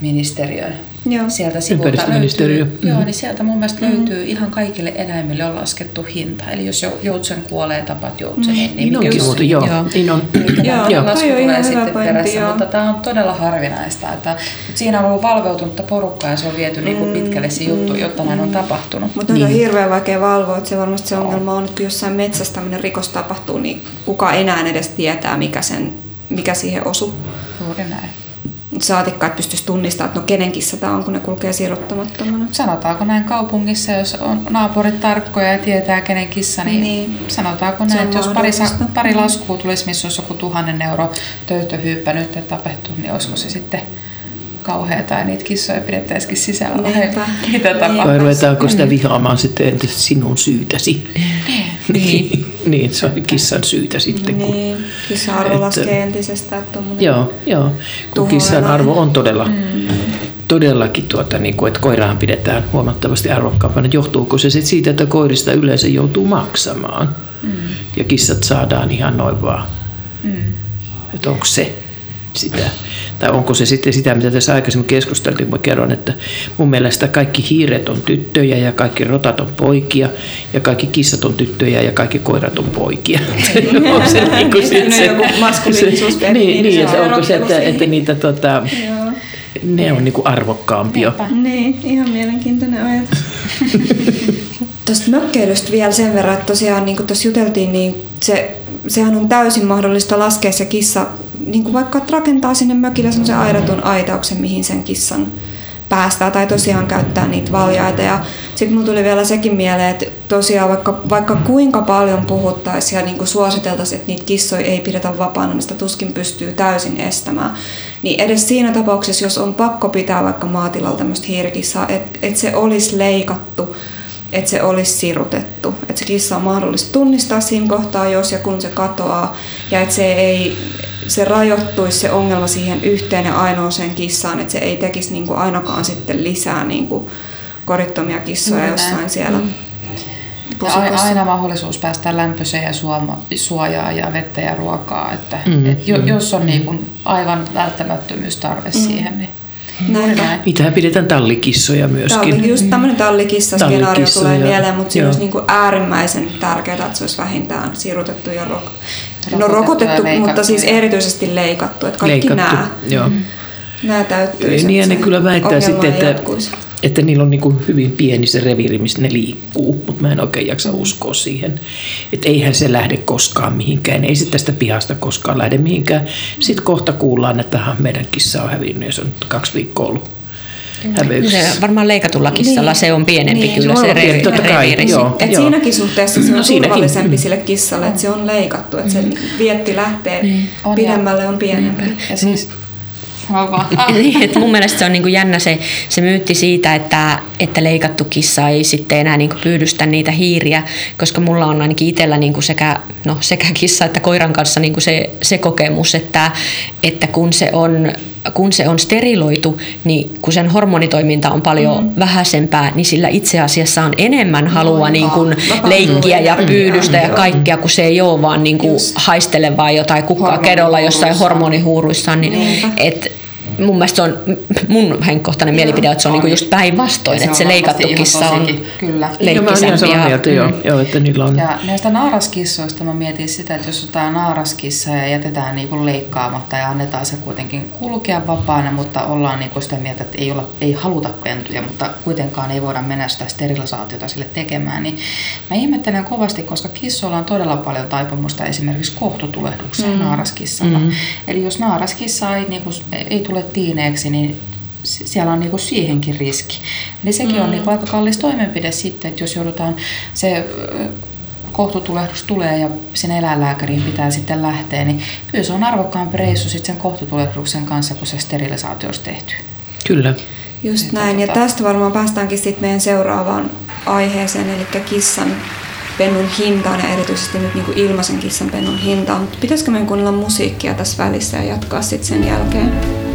Ministeriön. Joo. Sieltä sivulta Ympäristöministeriö. löytyy, Mhm. joo, niin sieltä mun mielestä löytyy ihan kaikille eläimille on laskettu hinta. Eli jos jo- joutsen kuolee, tapat joutsen, niin, Niin onkin mikä- muuten, joo. Joo. Niin on. Eli Joo, tämä toi lasku on ihan tulee hyvä sitten pointti, perässä, joo. mutta tämä on todella harvinaista. Että, mutta siinä on ollut valveutunutta porukkaa ja se on viety niin kuin pitkälle se juttu, jotta näin on tapahtunut. Mutta niin. on hirveän vaikea valvoa, että se varmasti se ongelma on, että kun jossain metsässä tämmöinen rikos tapahtuu, niin kuka enää edes tietää, mikä, sen, mikä siihen osuu. Juuri näin. Saatikka, että pystyisi tunnistamaan, että no kenen kissa tämä on, kun ne kulkee sirottamattomana. Sanotaanko näin kaupungissa, jos on naapurit tarkkoja ja tietää kenen kissa, niin, Niin. niin. sanotaanko näin, että jos pari, pari laskua tulisi, missä olisi joku tuhannen euro töyttöhyyppä nyt ja tapahtuu, niin olisiko se sitten kauheata ja niitä kissoja pidettäisikin sisällä Niinpä. mitä Niin. tapahtuu? Vai ruvetaanko sitä vihaamaan sitten entä sinun syytäsi? Niin. niin, se on kissan syytä sitten. Kun, Niin, kissa-arvo Että- laskee entisestään. Joo, joo. Kun kissan arvo on todella, mm. todellakin, tuota, niin kuin, että koiraan pidetään huomattavasti arvokkaampana. Johtuuko se sitten siitä, että koirista yleensä joutuu maksamaan? Mm. Ja kissat saadaan ihan noin vaan. Mm. Että onko se sitä? Tai onko se sitten sitä, mitä tässä aikaisemmin keskusteltiin, mä kerron, että mun mielestä kaikki hiiret on tyttöjä ja kaikki rotat on poikia ja kaikki kissat on tyttöjä ja kaikki koirat on poikia. onko se niin kuin Niin, se niin, niin niin, se että on onko se, että, että niitä tota, Joo. ne on niinku arvokkaampia. Niin, ihan mielenkiintoinen ajatus. Tuosta mökkeilystä vielä sen verran, että tosiaan niin kuin tuossa juteltiin, niin se, sehän on täysin mahdollista laskea se kissa, niin kuin vaikka rakentaa sinne mökille semmoisen aidatun aitauksen, mihin sen kissan päästää tai tosiaan käyttää niitä valjaita. Ja sitten mulla tuli vielä sekin mieleen, että tosiaan vaikka, vaikka kuinka paljon puhuttaisiin ja niin kuin suositeltaisiin, että niitä kissoja ei pidetä vapaana, niin sitä tuskin pystyy täysin estämään. Niin edes siinä tapauksessa, jos on pakko pitää vaikka maatilalla tämmöistä hiirikissaa, että et se olisi leikattu, että se olisi sirutettu. Että se kissa on mahdollista tunnistaa siinä kohtaa, jos ja kun se katoaa. Ja että se ei se rajoittuisi se ongelma siihen yhteen ja ainoaseen kissaan, että se ei tekisi niin kuin ainakaan sitten lisää niin kuin korittomia kissoja näin. jossain siellä Ja ai- pusikossa. aina mahdollisuus päästä lämpöiseen ja suoma, suojaa ja vettä ja ruokaa. Että, Mm, mm, et jo, jos on niin kuin aivan välttämättömyystarve mm. siihen, niin näin. Niitähän pidetään tallikissoja myöskin. Talli, just tämmöinen tallikissa-skenaario Tallikissa tulee ja- mieleen, mutta siinä olisi niin kuin äärimmäisen tärkeää, että se olisi vähintään sirutettu ja rok- no, Rokotettu ja rokotettu, leikattu mutta siis erityisesti leikattu. Että kaikki Leikattu, nämä, Joo. nämä täyttyisi. Niin ja ne kyllä väittää sitten, että, jatkuisi. että niillä on niinku hyvin pieni se reviiri, missä ne liikkuu, mutta mä en oikein jaksa uskoa siihen. Että eihän se lähde koskaan mihinkään, ei se tästä pihasta koskaan lähde mihinkään. Sitten kohta kuullaan, että meidän kissa on hävinnyt ja se on kaksi viikkoa ollut häveyksessä. Se varmaan leikatulla kissalla Niin. se on pienempi Niin, kyllä se se on pienempi, revi- totta kai, reviiri joo. Et siinäkin suhteessa se on No no, siinäkin, turvallisempi mm. sille kissalle, että se on leikattu, että se vietti lähtee On, pidemmälle on pienempi. Ja siis, mä vaan, ah, Niin, että mun mielestä se on niinku jännä se, se myytti siitä, että, että leikattu kissa ei sitten enää niinku pyydystä niitä hiiriä, koska mulla on ainakin itsellä niinku sekä, no, sekä kissa että koiran kanssa niinku se, se kokemus, että, että kun, se on, kun se on steriloitu, niin kun sen hormonitoiminta on paljon mm. vähäisempää, niin sillä itse asiassa on enemmän halua niin kuin leikkiä ja pyydystä ja kaikkea, kun se ei ole vaan niin kuin haistelevaa jotain kukkaa kedolla jossain hormonihuuruissaan. Niin, Niinpä. et, mun mielestä se on mun henkkohtainen mielipide, että se on niinku just päinvastoin, että se on leikattu kissa on Kyllä. Joo, samaa Ja, mieltä, joo, joo, että niillä on... Ja näistä naaraskissoista mä mietin sitä, että jos otetaan naaraskissa ja jätetään niinku leikkaamatta ja annetaan se kuitenkin kulkea vapaana, mutta ollaan niinku sitä mieltä, että ei, olla, ei haluta pentuja, mutta kuitenkaan ei voida mennä sitä sterilisaatiota sille tekemään, niin mä ihmettelen kovasti, koska kissoilla on todella paljon taipumusta esimerkiksi kohtutulehdukseen mm. naaraskissalla. Mm. Eli jos naaraskissa ei, niinku, ei tule tiineeksi, niin siellä on niinku siihenkin riski. Eli sekin mm. on niinku aika kallis toimenpide sitten, että jos joudutaan se kohtutulehdus tulee ja sen eläinlääkäriin pitää sitten lähteä, niin kyllä se on arvokkaampi reissu sitten sen kohtutulehduksen kanssa, kun se sterilisaatio olisi tehty. Kyllä. Just Että näin, ja tota- tästä varmaan päästäänkin sitten meidän seuraavaan aiheeseen, eli kissan pennun hintaan ja erityisesti nyt niinku ilmaisen kissan pennun hintaan. Mutta pitäisikö meidän kuunnella musiikkia tässä välissä ja jatkaa sitten sen jälkeen?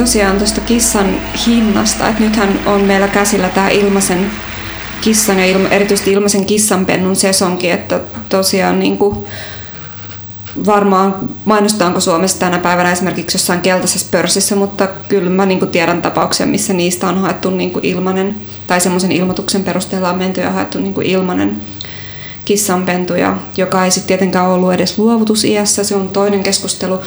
Tosiaan tuosta kissan hinnasta, että nythän on meillä käsillä tämä ilmaisen kissan ja ilma, erityisesti ilmaisen kissanpennun sesonki, että tosiaan niin kuin varmaan mainostaanko Suomessa tänä päivänä esimerkiksi jossain keltaisessa pörssissä, mutta kyllä mä niin tiedän tapauksia, missä niistä on haettu niin ilmanen, tai semmoisen ilmoituksen perusteella on menty ja haettu niin ilmanen kissanpentuja, joka ei sitten tietenkään ollut edes luovutusiässä, se on toinen keskustelu,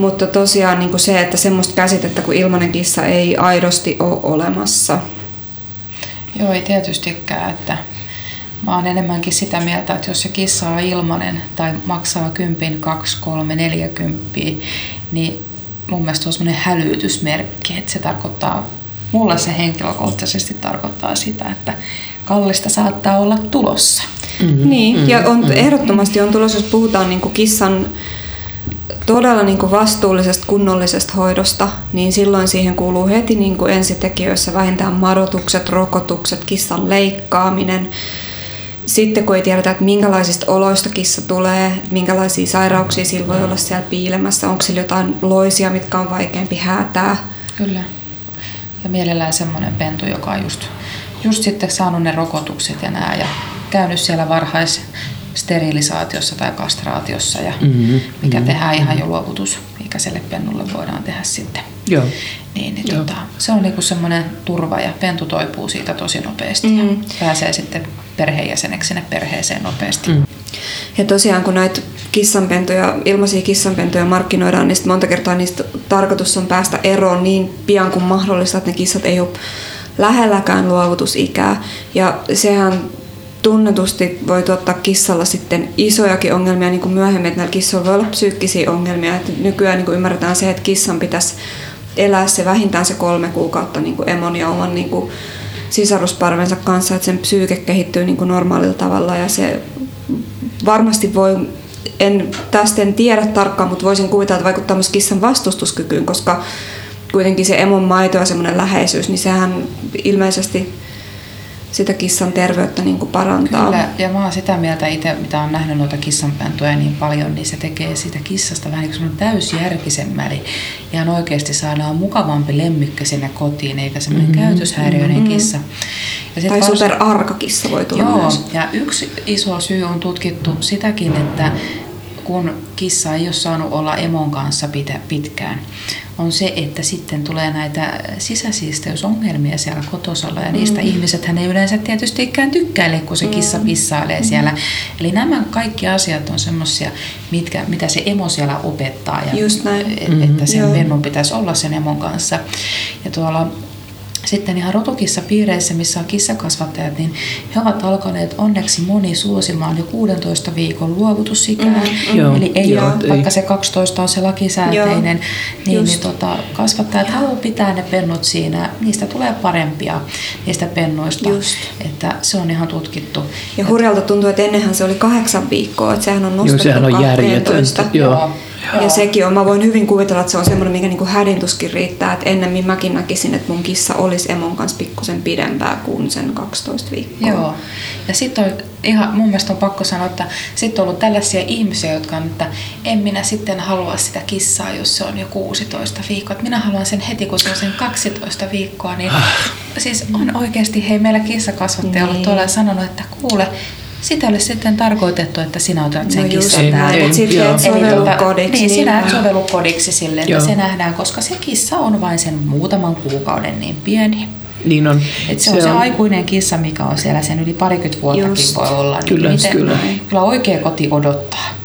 mutta tosiaan niin kuin se, että semmoista käsitettä kuin ilmanen kissa ei aidosti ole olemassa. Joo, ei tietystikään, että mä oon enemmänkin sitä mieltä, että jos se kissa on ilmanen tai maksaa kympin, kaksi, kolme, neljäkymppiä, niin mun mielestä on semmoinen hälytysmerkki, että se tarkoittaa, mulle se henkilökohtaisesti tarkoittaa sitä, että kallista saattaa olla tulossa. Mm-hmm. Niin, ja on, mm-hmm. ehdottomasti on tulossa, jos puhutaan niin kuin kissan todella niin kuin vastuullisesta, kunnollisesta hoidosta, niin silloin siihen kuuluu heti niin kuin ensitekijöissä vähintään madotukset, rokotukset, kissan leikkaaminen. Sitten kun ei tiedetä, että minkälaisista oloista kissa tulee, minkälaisia sairauksia sillä voi olla siellä piilemässä, onko sillä jotain loisia, mitkä on vaikeampi häätää. Kyllä. Ja mielellään semmoinen pentu, joka on just, just sitten saanut ne rokotukset ja nää ja käynyt siellä varhais sterilisaatiossa tai kastraatiossa, ja mm-hmm. mikä mm-hmm. tehdään ihan jo luovutusikäiselle pennulle voidaan tehdä sitten. Joo. Niin, niin Joo. Tota, se on niinku semmoinen turva ja pentu toipuu siitä tosi nopeasti mm-hmm. ja pääsee sitten perheenjäseneksi sinne perheeseen nopeasti. Mm. Ja tosiaan kun näitä kissanpentuja, ilmaisia kissanpentuja markkinoidaan, niin monta kertaa niistä tarkoitus on päästä eroon niin pian kuin mahdollista, että ne kissat ei ole lähelläkään luovutusikää. Ja sehän tunnetusti voi tuottaa kissalla sitten isojakin ongelmia niin kuin myöhemmin, että näillä kissoilla voi olla psyykkisiä ongelmia. Että nykyään niin kuin ymmärretään se, että kissan pitäisi elää se vähintään se kolme kuukautta niin kuin emon ja oman niin kuin sisarusparvensa kanssa, että sen psyyke kehittyy niin kuin normaalilla tavalla ja se varmasti voi, en, tästä en tiedä tarkkaan, mutta voisin kuvitella, että vaikuttaa myös kissan vastustuskykyyn, koska kuitenkin se emon maito ja semmoinen läheisyys, niin sehän ilmeisesti sitä kissan terveyttä niin kuin parantaa. Kyllä, ja mä oon sitä mieltä itse, mitä on nähnyt noita kissanpentuja niin paljon, niin se tekee siitä kissasta vähän niin kuin täysjärkisemmäli. Ihan oikeasti saadaan mukavampi lemmykkä sinne kotiin, eikä semmoinen mm-hmm. käytöshäiriöinen mm-hmm. kissa. Ja tai vasta... superarka kissa voi tulla Joo, myös. ja yksi iso syy on tutkittu sitäkin, että kun kissa ei ole saanut olla emon kanssa pitkään, on se, että sitten tulee näitä sisäsiisteysongelmia siellä kotosalla ja niistä mm. ihmiset hän ei yleensä tietystikään tykkäile, kun se kissa mm. pissailee mm. siellä. Eli nämä kaikki asiat on semmoisia, mitä se emo siellä opettaa ja Just näin. että sen pennun pitäisi olla sen emon kanssa. Ja tuolla sitten ihan rotukissa piireissä, missä on kissakasvattajat, niin he ovat alkaneet onneksi moni suosimaan jo 16 viikon luovutusikää. Mm, mm, Eli ei joo, ole, vaikka se 12 on se lakisääteinen, joo, niin, niin tota, kasvattajat haluavat pitää ne pennut siinä. Niistä tulee parempia niistä pennuista. Just. Että se on ihan tutkittu. Ja hurjalta tuntuu, että ennenhän se oli kahdeksan viikkoa, että sehän on nostettu Joo, sehän on järjetöntä. Joo. joo. Ja sekin on, mä voin hyvin kuvitella, että se on semmoinen, mikä niinku hädintuskin riittää, että ennemmin mäkin näkisin, että mun kissa olisi emon kanssa pikkusen pidempää kuin sen 12 viikkoa. Joo. Ja sitten on ihan, mun mielestä on pakko sanoa, että sitten on ollut tällaisia ihmisiä, jotka on, että en minä sitten halua sitä kissaa, jos se on jo 16 viikkoa. Että minä haluan sen heti, kun se on sen 12 viikkoa. Niin, ah. Siis on oikeasti, hei meillä kissakasvattaja niin. ollut tuolla sanonut, että kuule, sitä olisi sitten tarkoitettu, että sinä otat sen no kissan täältä. Sitten et sovellu kodiksi. Niin, sinä et sovellu kodiksi sille, että Joo. se nähdään, koska se kissa on vain sen muutaman kuukauden niin pieni. Niin on. Et se, se on se aikuinen kissa, mikä on siellä sen yli parikymmentä vuottakin Just. voi olla. Niin kyllä, miten, kyllä. kyllä oikea koti odottaa.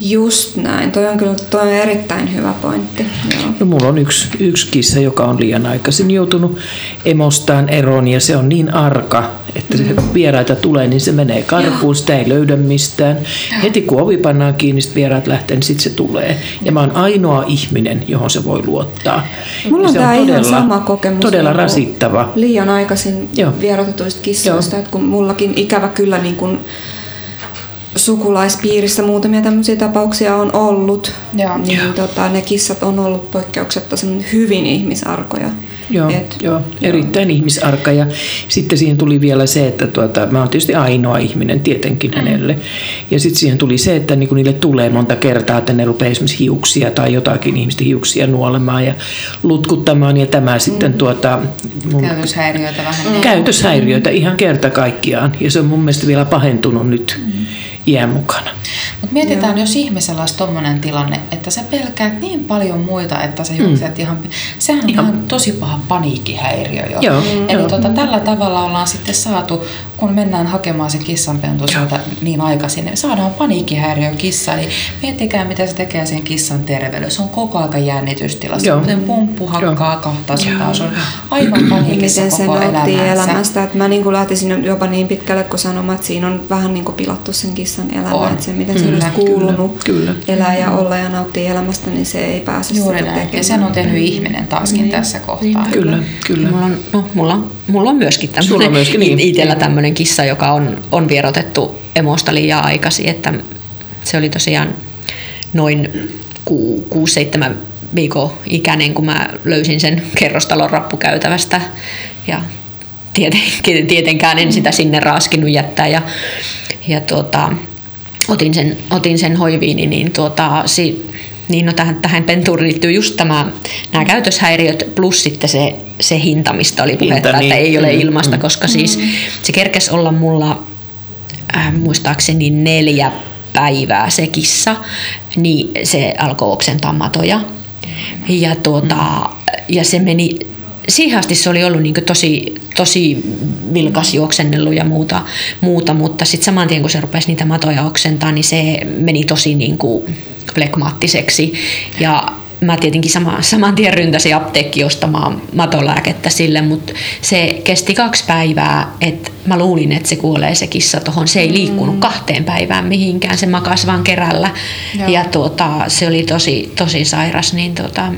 Just näin. Toi on kyllä toi on erittäin hyvä pointti. Joo. No, mulla on yksi, yksi kissa, joka on liian aikaisin joutunut emostaan eroon ja se on niin arka, että se vieraita tulee, niin se menee karkuun, sitä ei löydä mistään. Heti kun ovi pannaan kiinni, sitten vieraat lähtee, niin sitten se tulee. Ja mä oon ainoa ihminen, johon se voi luottaa. Mulla on, tämä ihan sama kokemus. Todella rasittava. Liian aikaisin vierotetuista kissoista, että kun mullakin ikävä kyllä niin kun sukulaispiirissä muutamia tämmöisiä tapauksia on ollut, Joo. niin Joo. tota, ne kissat on ollut poikkeuksetta hyvin ihmisarkoja. Joo, Et- joo, erittäin ihmisarka. Ja sitten siihen tuli vielä se, että tuota, mä oon tietysti ainoa ihminen tietenkin hänelle. Ja sitten siihen tuli se, että niinku niille tulee monta kertaa, että ne rupeaa esimerkiksi hiuksia tai jotakin ihmisten hiuksia nuolemaan ja lutkuttamaan. Ja tämä sitten tuota, mun Käytöshäiriöitä vähän. niin. käytöshäiriöitä ihan kerta kaikkiaan. Ja se on mun mielestä vielä pahentunut nyt iän mukana. Mutta mietitään, jos ihmisellä olisi tommonen tilanne, että sä pelkäät niin paljon muita, että sä juokset ihan... Sehän on ihan tosi paha paniikkihäiriö jo. Joo, Eli joo. tota, tällä tavalla ollaan sitten saatu, kun mennään hakemaan se kissanpentu sieltä niin aikaisin, niin saadaan paniikkihäiriö kissa. Eli miettikää, mitä se tekee sen kissan terveydelle. Se on koko aika jännitystilassa. Joo. Kuten pumppu hakkaa 200, se on aivan paniikissa miten se koko nauttii elämänsä. elämästä. Että mä niin kuin lähtisin jopa niin pitkälle, kun sanomaan, että siinä on vähän niin kuin pilattu sen kissan elämä. On. Että se, miten se Kyllä, olisi kuulunut kyllä, elää ja olla ja nauttia elämästä, niin se ei pääse Juuri sitä näin. Ja tekemään. sen on tehnyt ihminen taaskin tässä kohtaa. Kyllä, kyllä. Mulla on, no, mulla, on- mulla on myöskin Sulla on tämmöinen, myöskin, niin. itsellä tämmöinen kissa, joka on, on vierotettu emosta liian aikaisin, että se oli tosiaan noin 6-7 viikon ikäinen, kun mä löysin sen kerrostalon rappukäytävästä. Ja tieten, tietenkään en sitä sinne raaskinut jättää. Ja, ja tuota, otin sen, otin sen hoiviini, niin, tuota, si, niin no tähän, tähän pentuun liittyy just tämä, nämä käytöshäiriöt plus sitten se, se hinta, mistä oli puhetta, Hinta, että niin. ei ole Mm, ilmasta, koska siis se kerkes olla mulla äh, muistaakseni neljä päivää se kissa, niin se alkoi oksentaa matoja. Ja, tuota, ja se meni, siihen asti se oli ollut niin tosi, tosi vilkas juoksennellut ja muuta, muuta mutta sitten saman tien kun se rupesi niitä matoja oksentaa, niin se meni tosi niin kuin flekmaattiseksi. Ja mä tietenkin sama, saman tien ryntäsin apteekki ostamaan matolääkettä sille, mutta se kesti kaksi päivää, että mä luulin, että se kuolee se kissa tuohon. Se ei liikkunut kahteen päivään mihinkään, se makasi vaan kerällä. Joo. Ja tuota, se oli tosi, tosi sairas, niin tuota,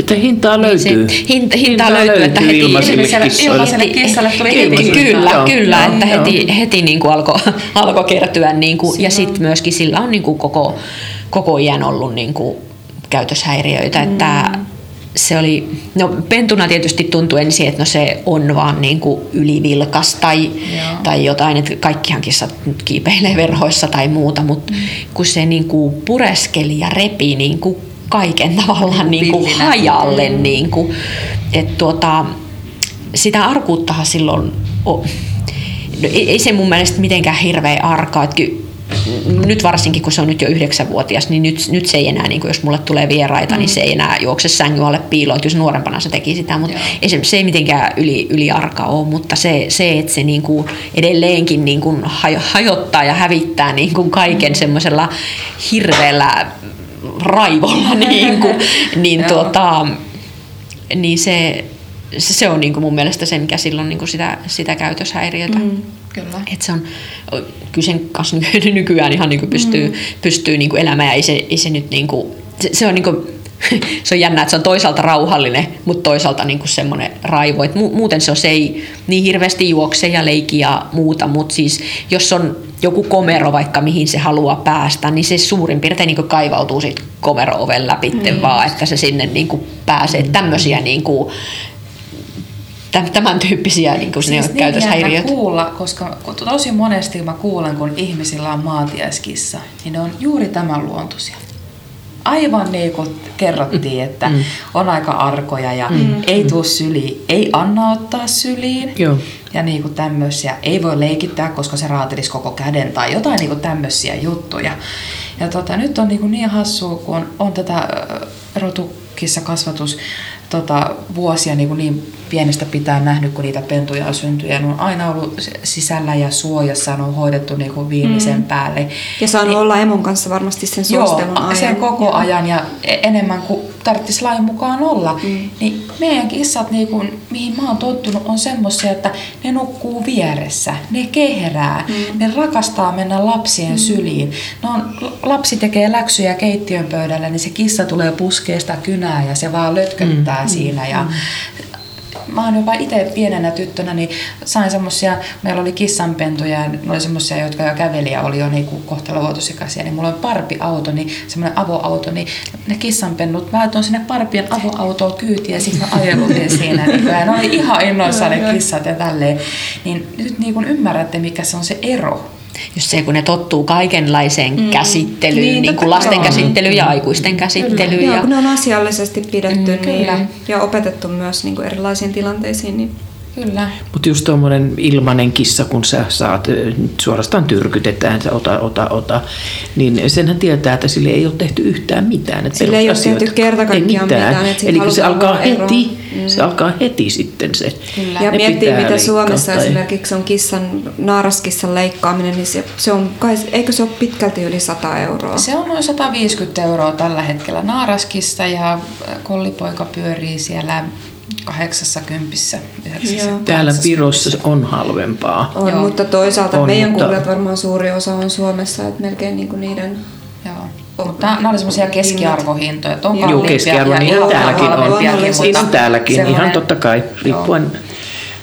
Että hintaa niin se, löytyy. hinta, hintaa löytyy, että heti, Ilmaiselle- kissoille. ilmaiselle kissalle tuli Kyllä, heti Kyllä, Joo, kyllä, joo, että joo. heti, heti niin kuin alkoi alko kertyä. Niin kuin, ja sitten myöskin sillä on niin kuin koko, koko iän ollut niin kuin käytöshäiriöitä. Mm. Että se oli, no pentuna tietysti tuntui ensin, että no se on vaan niin kuin ylivilkas tai, Joo. tai jotain, että kaikkihan kissat nyt kiipeilee verhoissa tai muuta, mutta mm. kun se niin kuin pureskeli ja repi niin kuin kaiken tavallaan niin kuin hajalle, niin kuin, että tuota, sitä arkuuttahan silloin on. No, ei, ei se mun mielestä mitenkään hirveä arkaa. Että ky- nyt varsinkin, kun se on nyt jo yhdeksänvuotias, niin nyt, nyt se ei enää, niin kuin jos mulle tulee vieraita, mm. niin se ei enää juokse sängyn alle piiloon. Jos nuorempana se teki sitä, mutta Joo. ei se, se ei mitenkään yli, yli arka ole, mutta se, se että se niin kuin edelleenkin niin kuin hajo- hajottaa ja hävittää niin kuin kaiken semmoisella hirveällä raivolla, niin, kuin, niin, tuota, niin se, se, on niin kuin mun mielestä se, mikä silloin niin kuin sitä, sitä käytöshäiriötä. Mm. Kyllä. Et se on, kyllä sen kanssa nyky- nykyään ihan niin kuin pystyy, mm. pystyy niin kuin elämään ja ei se, ei se nyt niin kuin, se, se on niin kuin, se on jännä, että se on toisaalta rauhallinen, mutta toisaalta niin kuin semmoinen raivo. Et mu- muuten se, on, se ei niin hirveästi juokse ja leiki ja muuta, mutta siis jos on joku komero vaikka mihin se haluaa päästä, niin se suurin piirtein niin kaivautuu siitä komero-oven läpi mm. vaan, että se sinne niin kuin pääsee. Tämmöisiä niin kuin, tä- tämän tyyppisiä niin kuin siis niin käytöshäiriöt. kuulla, koska tosi monesti mä kuulen, kun ihmisillä on maatiaiskissa, niin ne on juuri tämän luontoisia. Aivan niin kuin kerrottiin, että Mm. on aika arkoja ja ei tuu syliin, ei anna ottaa syliin. Joo. Ja niin kuin tämmöisiä. Ei voi leikittää, koska se raatelisi koko käden tai jotain niin kuin tämmöisiä juttuja. Ja tota, nyt on niin, kuin niin hassua, kun on, on tätä rotukissa kasvatus tota, vuosia niin, kuin niin pienestä pitää nähnyt, kun niitä pentuja on syntynyt. Ja ne on aina ollut sisällä ja suojassa, ne on hoidettu niin kuin viimeisen mm. päälle. Ja saanut olla emon kanssa varmasti sen Joo, suostelun ajan. sen koko ajan ja e- enemmän kuin tarvitsisi lain mukaan olla. Mm. Niin meidän kissat, niin kun, mihin mä oon tottunut, on semmoisia, että ne nukkuu vieressä, ne kehrää, mm. ne rakastaa mennä lapsien mm. syliin. No lapsi tekee läksyjä keittiön pöydällä, niin se kissa tulee puskeesta kynää ja se vaan lötköttää mm. siinä. Ja mä oon jopa itse pienenä tyttönä, niin sain semmosia, meillä oli kissanpentuja ja ne oli semmosia, jotka jo käveli ja oli jo niinku kohta luotusikaisia, niin mulla on parpiauto, niin semmoinen avoauto, niin ne kissanpennut, mä tuon sinne parpien avoautoon kyytiin ja sitten mä ajelutin siinä, niin ja ne oli ihan innoissaan ne kissat ja tälleen. Niin nyt niin kun ymmärrätte, mikä se on se ero just se, kun ne tottuu kaikenlaiseen mm. käsittelyyn, niin, niin kuin lasten on. käsittelyyn ja aikuisten käsittelyyn. Kyllä. Ja... Joo, kun ne on asiallisesti pidetty mm, niin, ja opetettu myös niin kuin erilaisiin tilanteisiin, niin Kyllä. Mutta just tuommoinen ilmanen kissa, kun sä saat, suorastaan tyrkytetään, sä ota, ota, ota, niin senhän tietää, että sille ei ole tehty yhtään mitään. Että sille ei ole tehty kerta kaikkiaan mitään. mitään Eli se alkaa heti, mm. se alkaa heti sitten se. Kyllä. Ja miettii, mitä leikkaa, Suomessa tai... esimerkiksi on kissan, naaraskissan leikkaaminen, niin se, se on, kai, eikö se ole pitkälti yli 100 euroa? Se on noin 150 euroa tällä hetkellä naaraskissa ja kollipoika pyörii siellä 80 Täällä Virossa on halvempaa. On, Joo. mutta toisaalta on, meidän mutta... kuulijat varmaan suuri osa on Suomessa, että melkein niin kuin niiden Joo. Mutta nämä oli semmoisia keskiarvohintoja. Joo, keskiarvo, niin täälläkin on. On täälläkin, ihan totta kai, riippuen Joo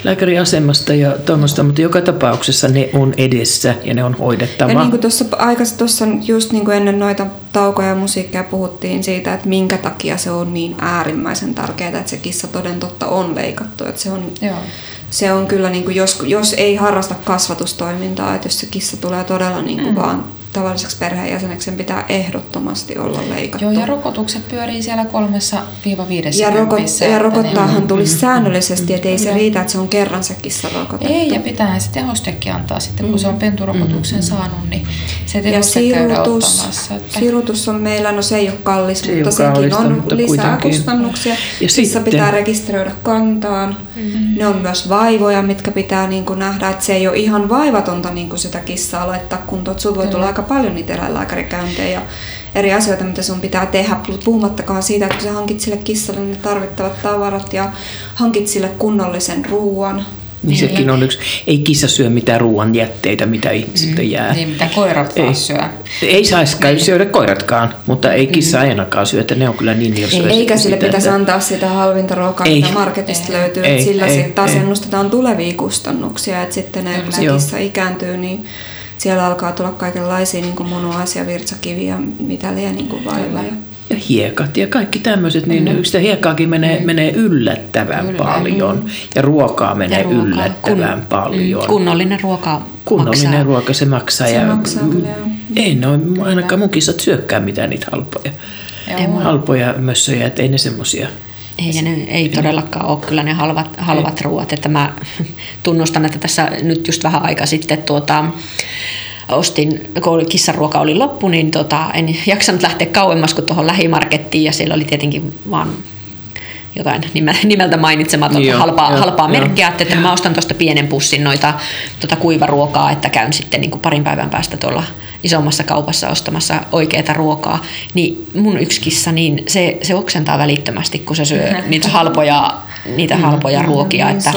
lääkäriasemasta ja tuommoista, mutta joka tapauksessa ne on edessä ja ne on hoidettava. Ja niin kuin tuossa aikaisemmin, tuossa just niin kuin ennen noita taukoja ja musiikkia puhuttiin siitä, että minkä takia se on niin äärimmäisen tärkeää, että se kissa toden totta on leikattu. Että se on, Joo. Se on kyllä, niin kuin jos, jos ei harrasta kasvatustoimintaa, että jos se kissa tulee todella niin kuin mm. vaan tavalliseksi perheenjäseneksi sen pitää ehdottomasti olla leikattu. Joo, ja rokotukset pyörii siellä kolmessa viiva viidessä ja, roko- ja rokottaahan tulisi mm. säännöllisesti, että ei se riitä, että se on kerran se kissa rokotettu. Ei, ja pitää se tehostekin antaa sitten, kun se on penturokotuksen mm. saanut, niin se ja sirutus, että... sirutus on meillä, no se ei ole kallis, se mutta sekin kallista, on mutta lisää kuitenkin. kustannuksia. Ja Kissa sitten... pitää rekisteröidä kantaan. Mm. Ne on myös vaivoja, mitkä pitää niin kuin nähdä, että se ei ole ihan vaivatonta niin kuin sitä kissaa laittaa kuntoon. Sulla voi tulla aika paljon niitä eläinlääkärikäyntejä ja eri asioita, mitä sun pitää tehdä, puhumattakaan siitä, että kun sä hankit sille kissalle ne tarvittavat tavarat ja hankit sille kunnollisen ruoan, niin sekin on yksi. Ei kissa syö mitään ruoan jätteitä, mitä ihmisiltä mm. jää. Niin, mitä koirat ei, syö. Ei saisi niin. syödä koiratkaan, mutta ei kissa mm. ainakaan että Ne on kyllä niin hirveästi. Eikä sille sitä, pitäisi että... antaa sitä halvinta ruokaa, ei. mitä marketista ei. löytyy. Ei, sillä ei, taas ei. ennustetaan tulevia kustannuksia. Että sitten ne, kun kissa ikääntyy, niin siellä alkaa tulla kaikenlaisia niin munuaisia, virtsakiviä, mitä liian niin kuin vailla. Ja hiekat ja kaikki tämmöiset, niin mm. sitä hiekkaakin menee, mm. menee yllättävän Kyllä. paljon. Ja ruokaa menee ja ruoka. yllättävän kun, paljon. Kunnollinen ruoka Kunnollinen maksaa. ruoka se maksaa. Se ja maksaa kyllä. Ei noin, ainakaan mun kissat syökkää mitään niitä halpoja. Joo. Halpoja mössöjä, että ei ne semmosia ei, ja ne ei todellakaan ole kyllä ne halvat, halvat ruoat. Että mä tunnustan, että tässä nyt just vähän aika sitten tuota, ostin, kun kissaruoka oli loppu, niin tota, en jaksanut lähteä kauemmas kuin tuohon lähimarkettiin. Ja siellä oli tietenkin vaan jotain nimeltä mainitsematonta joo, halpaa, joo, halpaa joo. merkkiä, että mä ostan tuosta pienen pussin noita tuota kuivaruokaa, että käyn sitten niin kuin parin päivän päästä tuolla isommassa kaupassa ostamassa oikeaa ruokaa, niin mun yksi kissa, niin se, se oksentaa välittömästi, kun se syö niitä halpoja niitä mm. halpoja mm, ruokia, niin että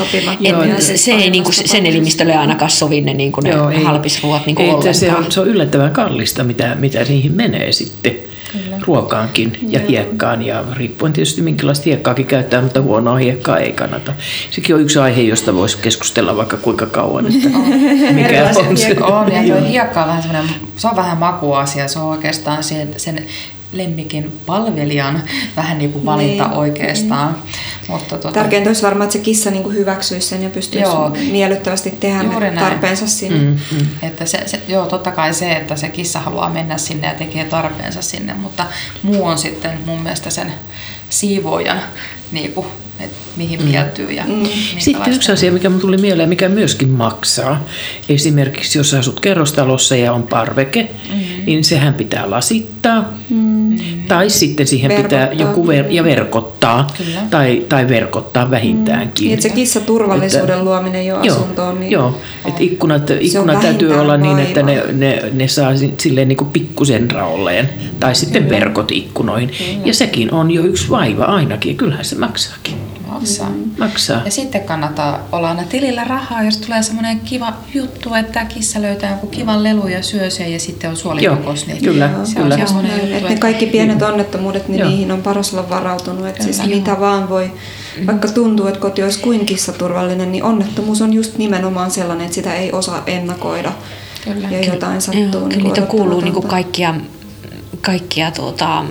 et, se, se ei niinku, sen elimistölle ainakaan sovi ne, niinku ne Joo, halpisruot niinku ei, se, on, se on yllättävän kallista, mitä, mitä niihin menee sitten. Kyllä. ruokaankin ja Joo. hiekkaan ja riippuen tietysti minkälaista hiekkaakin käyttää, mutta huonoa hiekkaa ei kannata. Sekin on yksi aihe, josta voisi keskustella vaikka kuinka kauan, että mikä on se. On, ja tuo hiekka on vähän semmoinen, se on vähän makuasia, se on oikeastaan sen, sen lemmikin palvelijan vähän niin kuin valinta niin, oikeastaan. Niin. Mutta tuota... Tärkeintä olisi varmaan, että se kissa niin kuin hyväksyisi sen ja pystyisi joo. miellyttävästi tehdä Juuri tarpeensa sinne. Mm, mm. Että se, se, joo, totta kai se, että se kissa haluaa mennä sinne ja tekee tarpeensa sinne, mutta muu on sitten mun mielestä sen siivoojan niin kuin että mihin mm. mieltyy. Ja mm. Sitten yksi asia, mikä tuli mieleen, mikä myöskin maksaa. Esimerkiksi jos asut kerrostalossa ja on parveke, mm. niin sehän pitää lasittaa. Mm. Tai sitten siihen verkottaa. pitää joku ver- ja verkottaa. Tai, tai verkottaa vähintäänkin. Mm. Niin, että se kissa turvallisuuden että, luominen jo joo, asuntoon. Niin joo, että ikkunat, ikkunat täytyy olla vaiva. niin, että ne, ne, ne saa silleen niin kuin pikkusen raolleen. Tai sitten Kyllä. verkot ikkunoihin. Kyllä. Ja sekin on jo yksi vaiva ainakin. Kyllähän se maksaakin maksaa. Mm, maksaa. Ja sitten kannattaa olla aina tilillä rahaa, jos tulee semmoinen kiva juttu, että kissa löytää joku kivan lelu ja syö sen ja sitten on suolikokos. Niin kyllä, se kyllä. On juttu, että ne kaikki pienet onnettomuudet, niin Joo. niihin on paras olla varautunut. Että siis mitä vaan voi vaikka tuntuu, että koti olisi kuin kissaturvallinen, niin onnettomuus on just nimenomaan sellainen, että sitä ei osaa ennakoida. Kyllä. Ja jotain sattuu. Joo, niin niitä kuuluu niin kuin kaikkia, kaikkia tuota,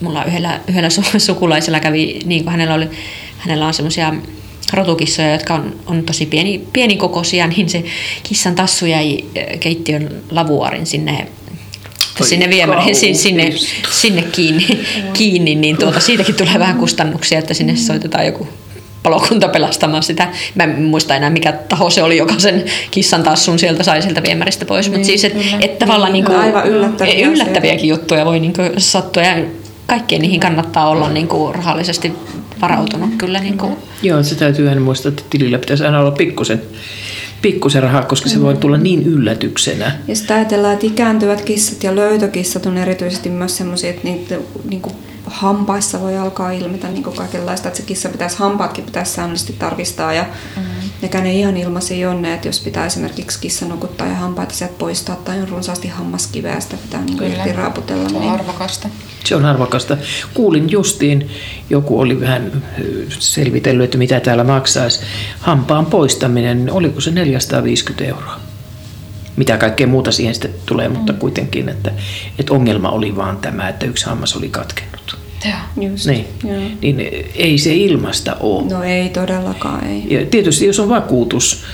mulla yhdellä, yhdellä sukulaisella kävi, niin kuin hänellä, oli, hänellä on semmoisia rotukissoja, jotka on, on tosi pieni, pienikokoisia, niin se kissan tassu jäi keittiön lavuarin sinne sinne viemäriin, sinne, sinne, sinne kiinni, kiinni, niin tuota, siitäkin tulee vähän kustannuksia, että sinne soitetaan joku palokunta pelastamaan sitä. Mä en muista enää mikä taho se oli, joka sen kissan tassun sieltä sai sieltä viemäristä pois. Niin, Mutta siis, että et tavallaan niin kuin, aivan yllättäviä yllättäviäkin juttuja voi niin kuin sattua. Ja kaikkien niihin kannattaa olla niin kuin rahallisesti varautunut kyllä. Niin kuin. Joo, se täytyy aina muistaa, että tilillä pitäisi aina olla pikkusen pikkusen rahaa, koska se voi tulla niin yllätyksenä. Ja sitten ajatellaan, että ikääntyvät kissat ja löytökissat on erityisesti myös sellaisia, että niitä niin kuin hampaissa voi alkaa ilmetä niin kaikenlaista, että se kissa pitäisi, hampaatkin pitäisi säännöllisesti tarkistaa ja mm. nekään ei ihan ilmaisia onne, että jos pitää esimerkiksi kissa nukuttaa ja hampaita sieltä poistaa tai on runsaasti hammaskiveä sitä pitää niin irti raaputella. Se on niin... arvokasta. Se on arvokasta. Kuulin justiin, joku oli vähän selvitellyt, että mitä täällä maksaisi. Hampaan poistaminen, oliko se 450 euroa? mitä kaikkea muuta siihen sitten tulee, mutta mm. kuitenkin, että, että ongelma oli vaan tämä, että yksi hammas oli katkennut. Joo, just. Niin. Joo. niin ei se ilmasta ole. No ei todellakaan, ei. Ja tietysti jos on vakuutus,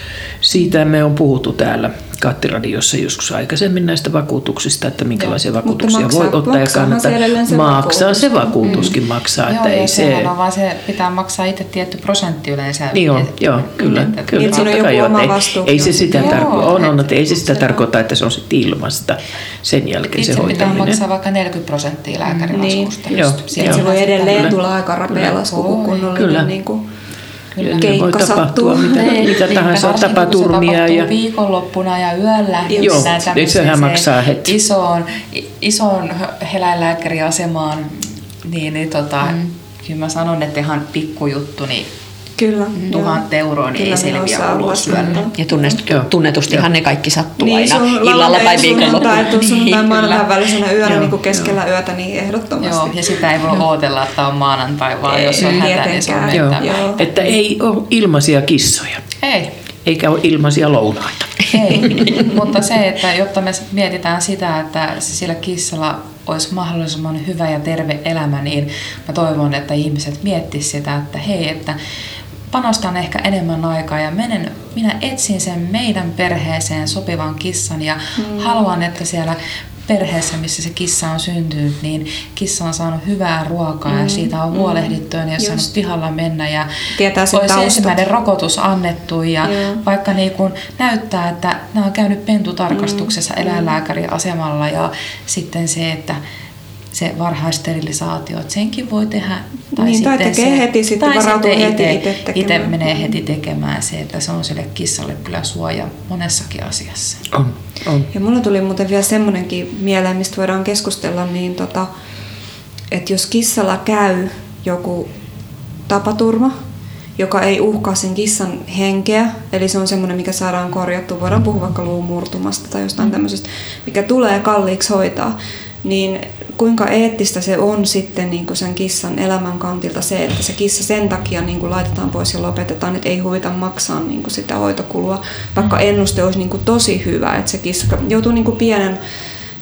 siitä me on puhuttu täällä Kattiradiossa joskus aikaisemmin näistä vakuutuksista, että minkälaisia Joo. vakuutuksia voi ottaa ja kannattaa se maksaa. Se vakuutuskin mm. maksaa, joo, että ei se... On, vaan se pitää maksaa itse tietty prosentti yleensä. Niin on, et, joo, kyllä. Että, kyllä. Niin, siinä on joku oma vastuu. Ei, se sitä tarkoita, on, on, että ei se sitä tarkoita, että se on sitten ilmasta sen jälkeen itse se hoitaminen. pitää maksaa vaikka 40 prosenttia lääkärilaskusta. Niin. Joo, se voi edelleen tulla aika rapea lasku, kun kunnollinen niin kuin Kyllä. keikka voi tapahtua mitä, niin, mitä tahansa tapaturmia. Se ja... viikonloppuna ja yöllä. Joo, niin sehän maksaa heti. Isoon, isoon eläinlääkäriasemaan, niin, niin tota, mm. kyllä mä sanon, että ihan pikkujuttu, niin Kyllä. Tuhat euroa, niin ei selviä ulos syöllä. Ja tunnetustihan ne kaikki sattuu niin, aina illalla tai viikonloppuna. Tai sunnuntai maanantai välisenä yönä niin kuin keskellä yötä, niin ehdottomasti. Joo, ja sitä ei voi odotella, että on maanantai, vaan ei, jos on hätä, niin se on Joo. Joo. Että ei ole ilmaisia kissoja. Ei. Eikä ole ilmaisia lounaita. Ei, mutta se, että jotta me mietitään sitä, että sillä kissalla olisi mahdollisimman hyvä ja terve elämä, niin mä toivon, että ihmiset miettisivät sitä, että hei, että panostan ehkä enemmän aikaa ja menen, minä etsin sen meidän perheeseen sopivan kissan ja mm. haluan, että siellä perheessä, missä se kissa on syntynyt, niin kissa on saanut hyvää ruokaa mm, ja siitä on mm. huolehdittu ja jos saanut pihalla mennä ja Tietää olisi taustat. ensimmäinen rokotus annettu ja yeah. vaikka niin kun näyttää, että nämä on käynyt pentutarkastuksessa mm, eläinlääkäriasemalla ja sitten se, että se varhaisterilisaatio, että senkin voi tehdä. Tai niin, sitten tai tekee se, heti, sitten tai varautuu sitten heti itse. Itse menee heti tekemään se, että se on sille kissalle kyllä suoja monessakin asiassa. On, on. Ja mulla tuli muuten vielä semmoinenkin mieleen, mistä voidaan keskustella, niin tota, että jos kissalla käy joku tapaturma, joka ei uhkaa sen kissan henkeä, eli se on semmoinen, mikä saadaan korjattua, voidaan puhua vaikka luumurtumasta tai jostain mm. tämmöisestä, mikä tulee kalliiksi hoitaa, niin kuinka eettistä se on sitten niin kuin sen kissan elämän kantilta se, että se kissa sen takia niin kuin laitetaan pois ja lopetetaan, että ei huvita maksaa niin kuin sitä hoitokulua, vaikka mm. ennuste olisi niin kuin tosi hyvä, että se kissa joutuu niin kuin pienen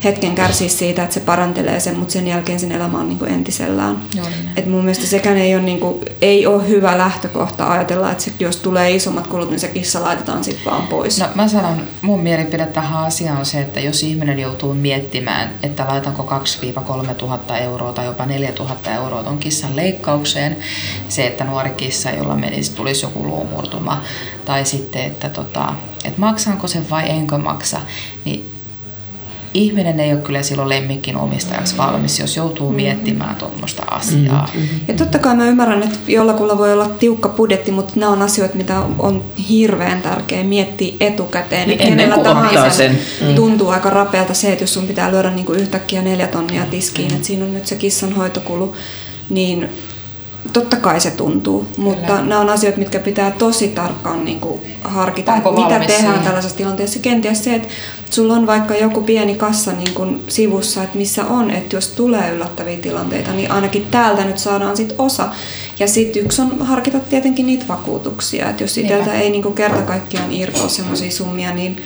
hetken kärsiä siitä, että se parantelee sen, mutta sen jälkeen sen elämä on niin kuin entisellään. Joo, niin. Et mun mielestä sekään ei ole, niin kuin, ei ole hyvä lähtökohta ajatella, että se, jos tulee isommat kulut, niin se kissa laitetaan sitten vaan pois. No mä sanon, mun mielipide tähän asiaan on se, että jos ihminen joutuu miettimään, että laitanko 2-3 tuhatta euroa tai jopa 4 tuhatta euroa ton kissan leikkaukseen, se, että nuori kissa, jolla menisi, tulisi joku luomurtuma, tai sitten, että, tota, että maksaanko sen vai enkö maksa, niin ihminen ei ole kyllä silloin lemmikin omistajaksi valmis, jos joutuu mm. miettimään tuommoista asiaa. Mm-hmm. Ja totta kai mä ymmärrän, että jollakulla voi olla tiukka budjetti, mutta nämä on asioita, mitä on hirveän tärkeää miettiä etukäteen. Niin ennen kuin ottaa sen. Tuntuu aika rapealta se, että jos sun pitää lyödä niin kuin yhtäkkiä neljä tonnia tiskiin, mm. että siinä on nyt se kissan hoitokulu, niin totta kai se tuntuu, mutta Kyllä. nämä on asioita, mitkä pitää tosi tarkkaan niin kuin harkita, Onko mitä tehdään siihen? tällaisessa tilanteessa. Kenties se, että sulla on vaikka joku pieni kassa niin kuin sivussa, että missä on, että jos tulee yllättäviä tilanteita, niin ainakin täältä nyt saadaan sit osa. Ja sitten yksi on harkita tietenkin niitä vakuutuksia, että jos itseltä ei niin kuin kerta kaikkiaan irtoa sellaisia summia, niin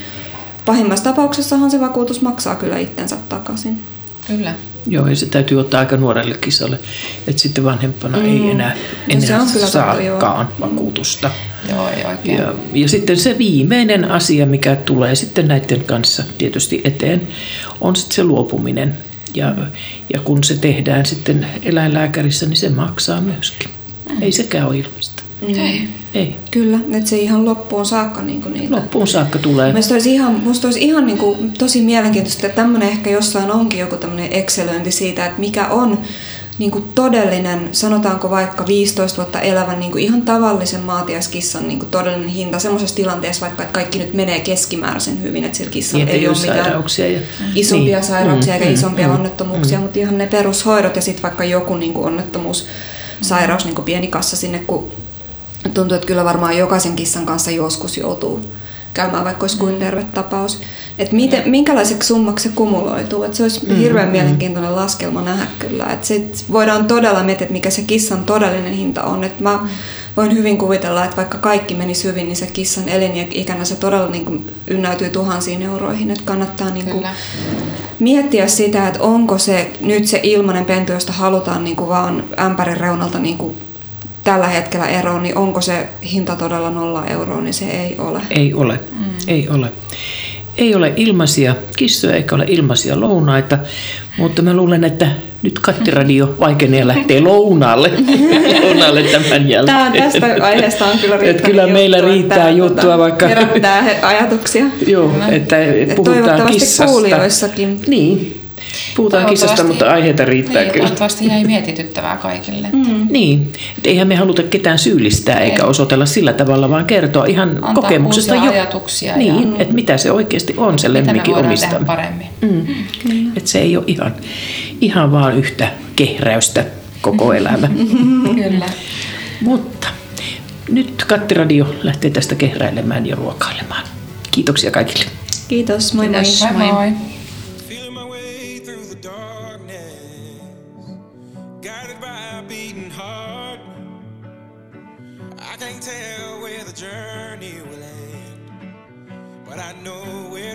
pahimmassa tapauksessahan se vakuutus maksaa kyllä itsensä takaisin. Kyllä. Joo, ja se täytyy ottaa aika nuorelle kisalle, että sitten vanhempana mm. ei enää, enää se saakaan vakuutusta. Joo, ei oikein. Ja, ja sitten se viimeinen asia, mikä tulee sitten näiden kanssa tietysti eteen, on sitten se luopuminen. Ja, ja kun se tehdään sitten eläinlääkärissä, niin se maksaa myöskin. Mm. Ei sekään ole ilmasta. Mm. Ei. Ei. Kyllä, että se ihan loppuun saakka niin kuin niitä. Loppuun saakka tulee. Mielestäni olisi ihan, musta olisi ihan niin kuin, tosi mielenkiintoista, että tämmöinen ehkä jossain onkin joku tämmöinen excelöinti siitä, että mikä on niin kuin todellinen, sanotaanko vaikka 15 vuotta elävän niin kuin ihan tavallisen maatiaiskissan niin kuin todellinen hinta semmoisessa tilanteessa vaikka, että kaikki nyt menee keskimääräisen hyvin, että sillä kissalla niin, ei ole mitään ja... isompia niin. sairauksia mm, eikä mm, isompia mm, onnettomuuksia, mm. mutta ihan ne perushoidot ja sitten vaikka joku niin kuin onnettomuus, sairaus, niin kuin pieni kassa sinne, kun tuntuu, että kyllä varmaan jokaisen kissan kanssa joskus joutuu käymään, vaikka olisi kuin terve tapaus. Että miten, minkälaiseksi summaksi se kumuloituu. Että se olisi mm, hirveän mm. mielenkiintoinen laskelma nähdä kyllä. Että sit voidaan todella miettiä, että mikä se kissan todellinen hinta on. Että mä voin hyvin kuvitella, että vaikka kaikki menisi hyvin, niin se kissan elinikänä se todella niin kuin ynnäytyy tuhansiin euroihin. Että kannattaa niin kuin miettiä sitä, että onko se nyt se ilmainen pentu, josta halutaan niin kuin vaan ämpärin reunalta niin kuin tällä hetkellä eroon, niin onko se hinta todella nolla euroa, niin se ei ole. Ei ole, mm. ei ole. Ei ole ilmaisia kissoja eikä ole ilmaisia lounaita, mutta mä luulen, että nyt Kattiradio vaikenee ja lähtee lounaalle, lounaalle tämän jälkeen. Tämä on tästä aiheesta on kyllä riittänyt Kyllä meillä juttua, riittää juttua, tuota, vaikka... Herättää ajatuksia. Joo, että puhutaan Toivottavasti kissasta. kuulijoissakin. Niin, Puhutaan kissasta, mutta aiheita riittää niin, kyllä. Toivottavasti jäi mietityttävää kaikille. Mm. Niin, Et eihän me haluta ketään syyllistää Ei. eikä osoitella sillä tavalla, vaan kertoa ihan Antaa kokemuksesta. jo, ajatuksia. Niin, ja... että mitä se oikeasti on se lemmikin omista. paremmin. Mm. Mm. Että se ei ole ihan, ihan vaan yhtä kehräystä koko elämä. kyllä. mutta nyt Kattiradio lähtee tästä kehräilemään ja ruokailemaan. Kiitoksia kaikille. Kiitos, moi moi. moi. moi.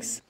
Thanks.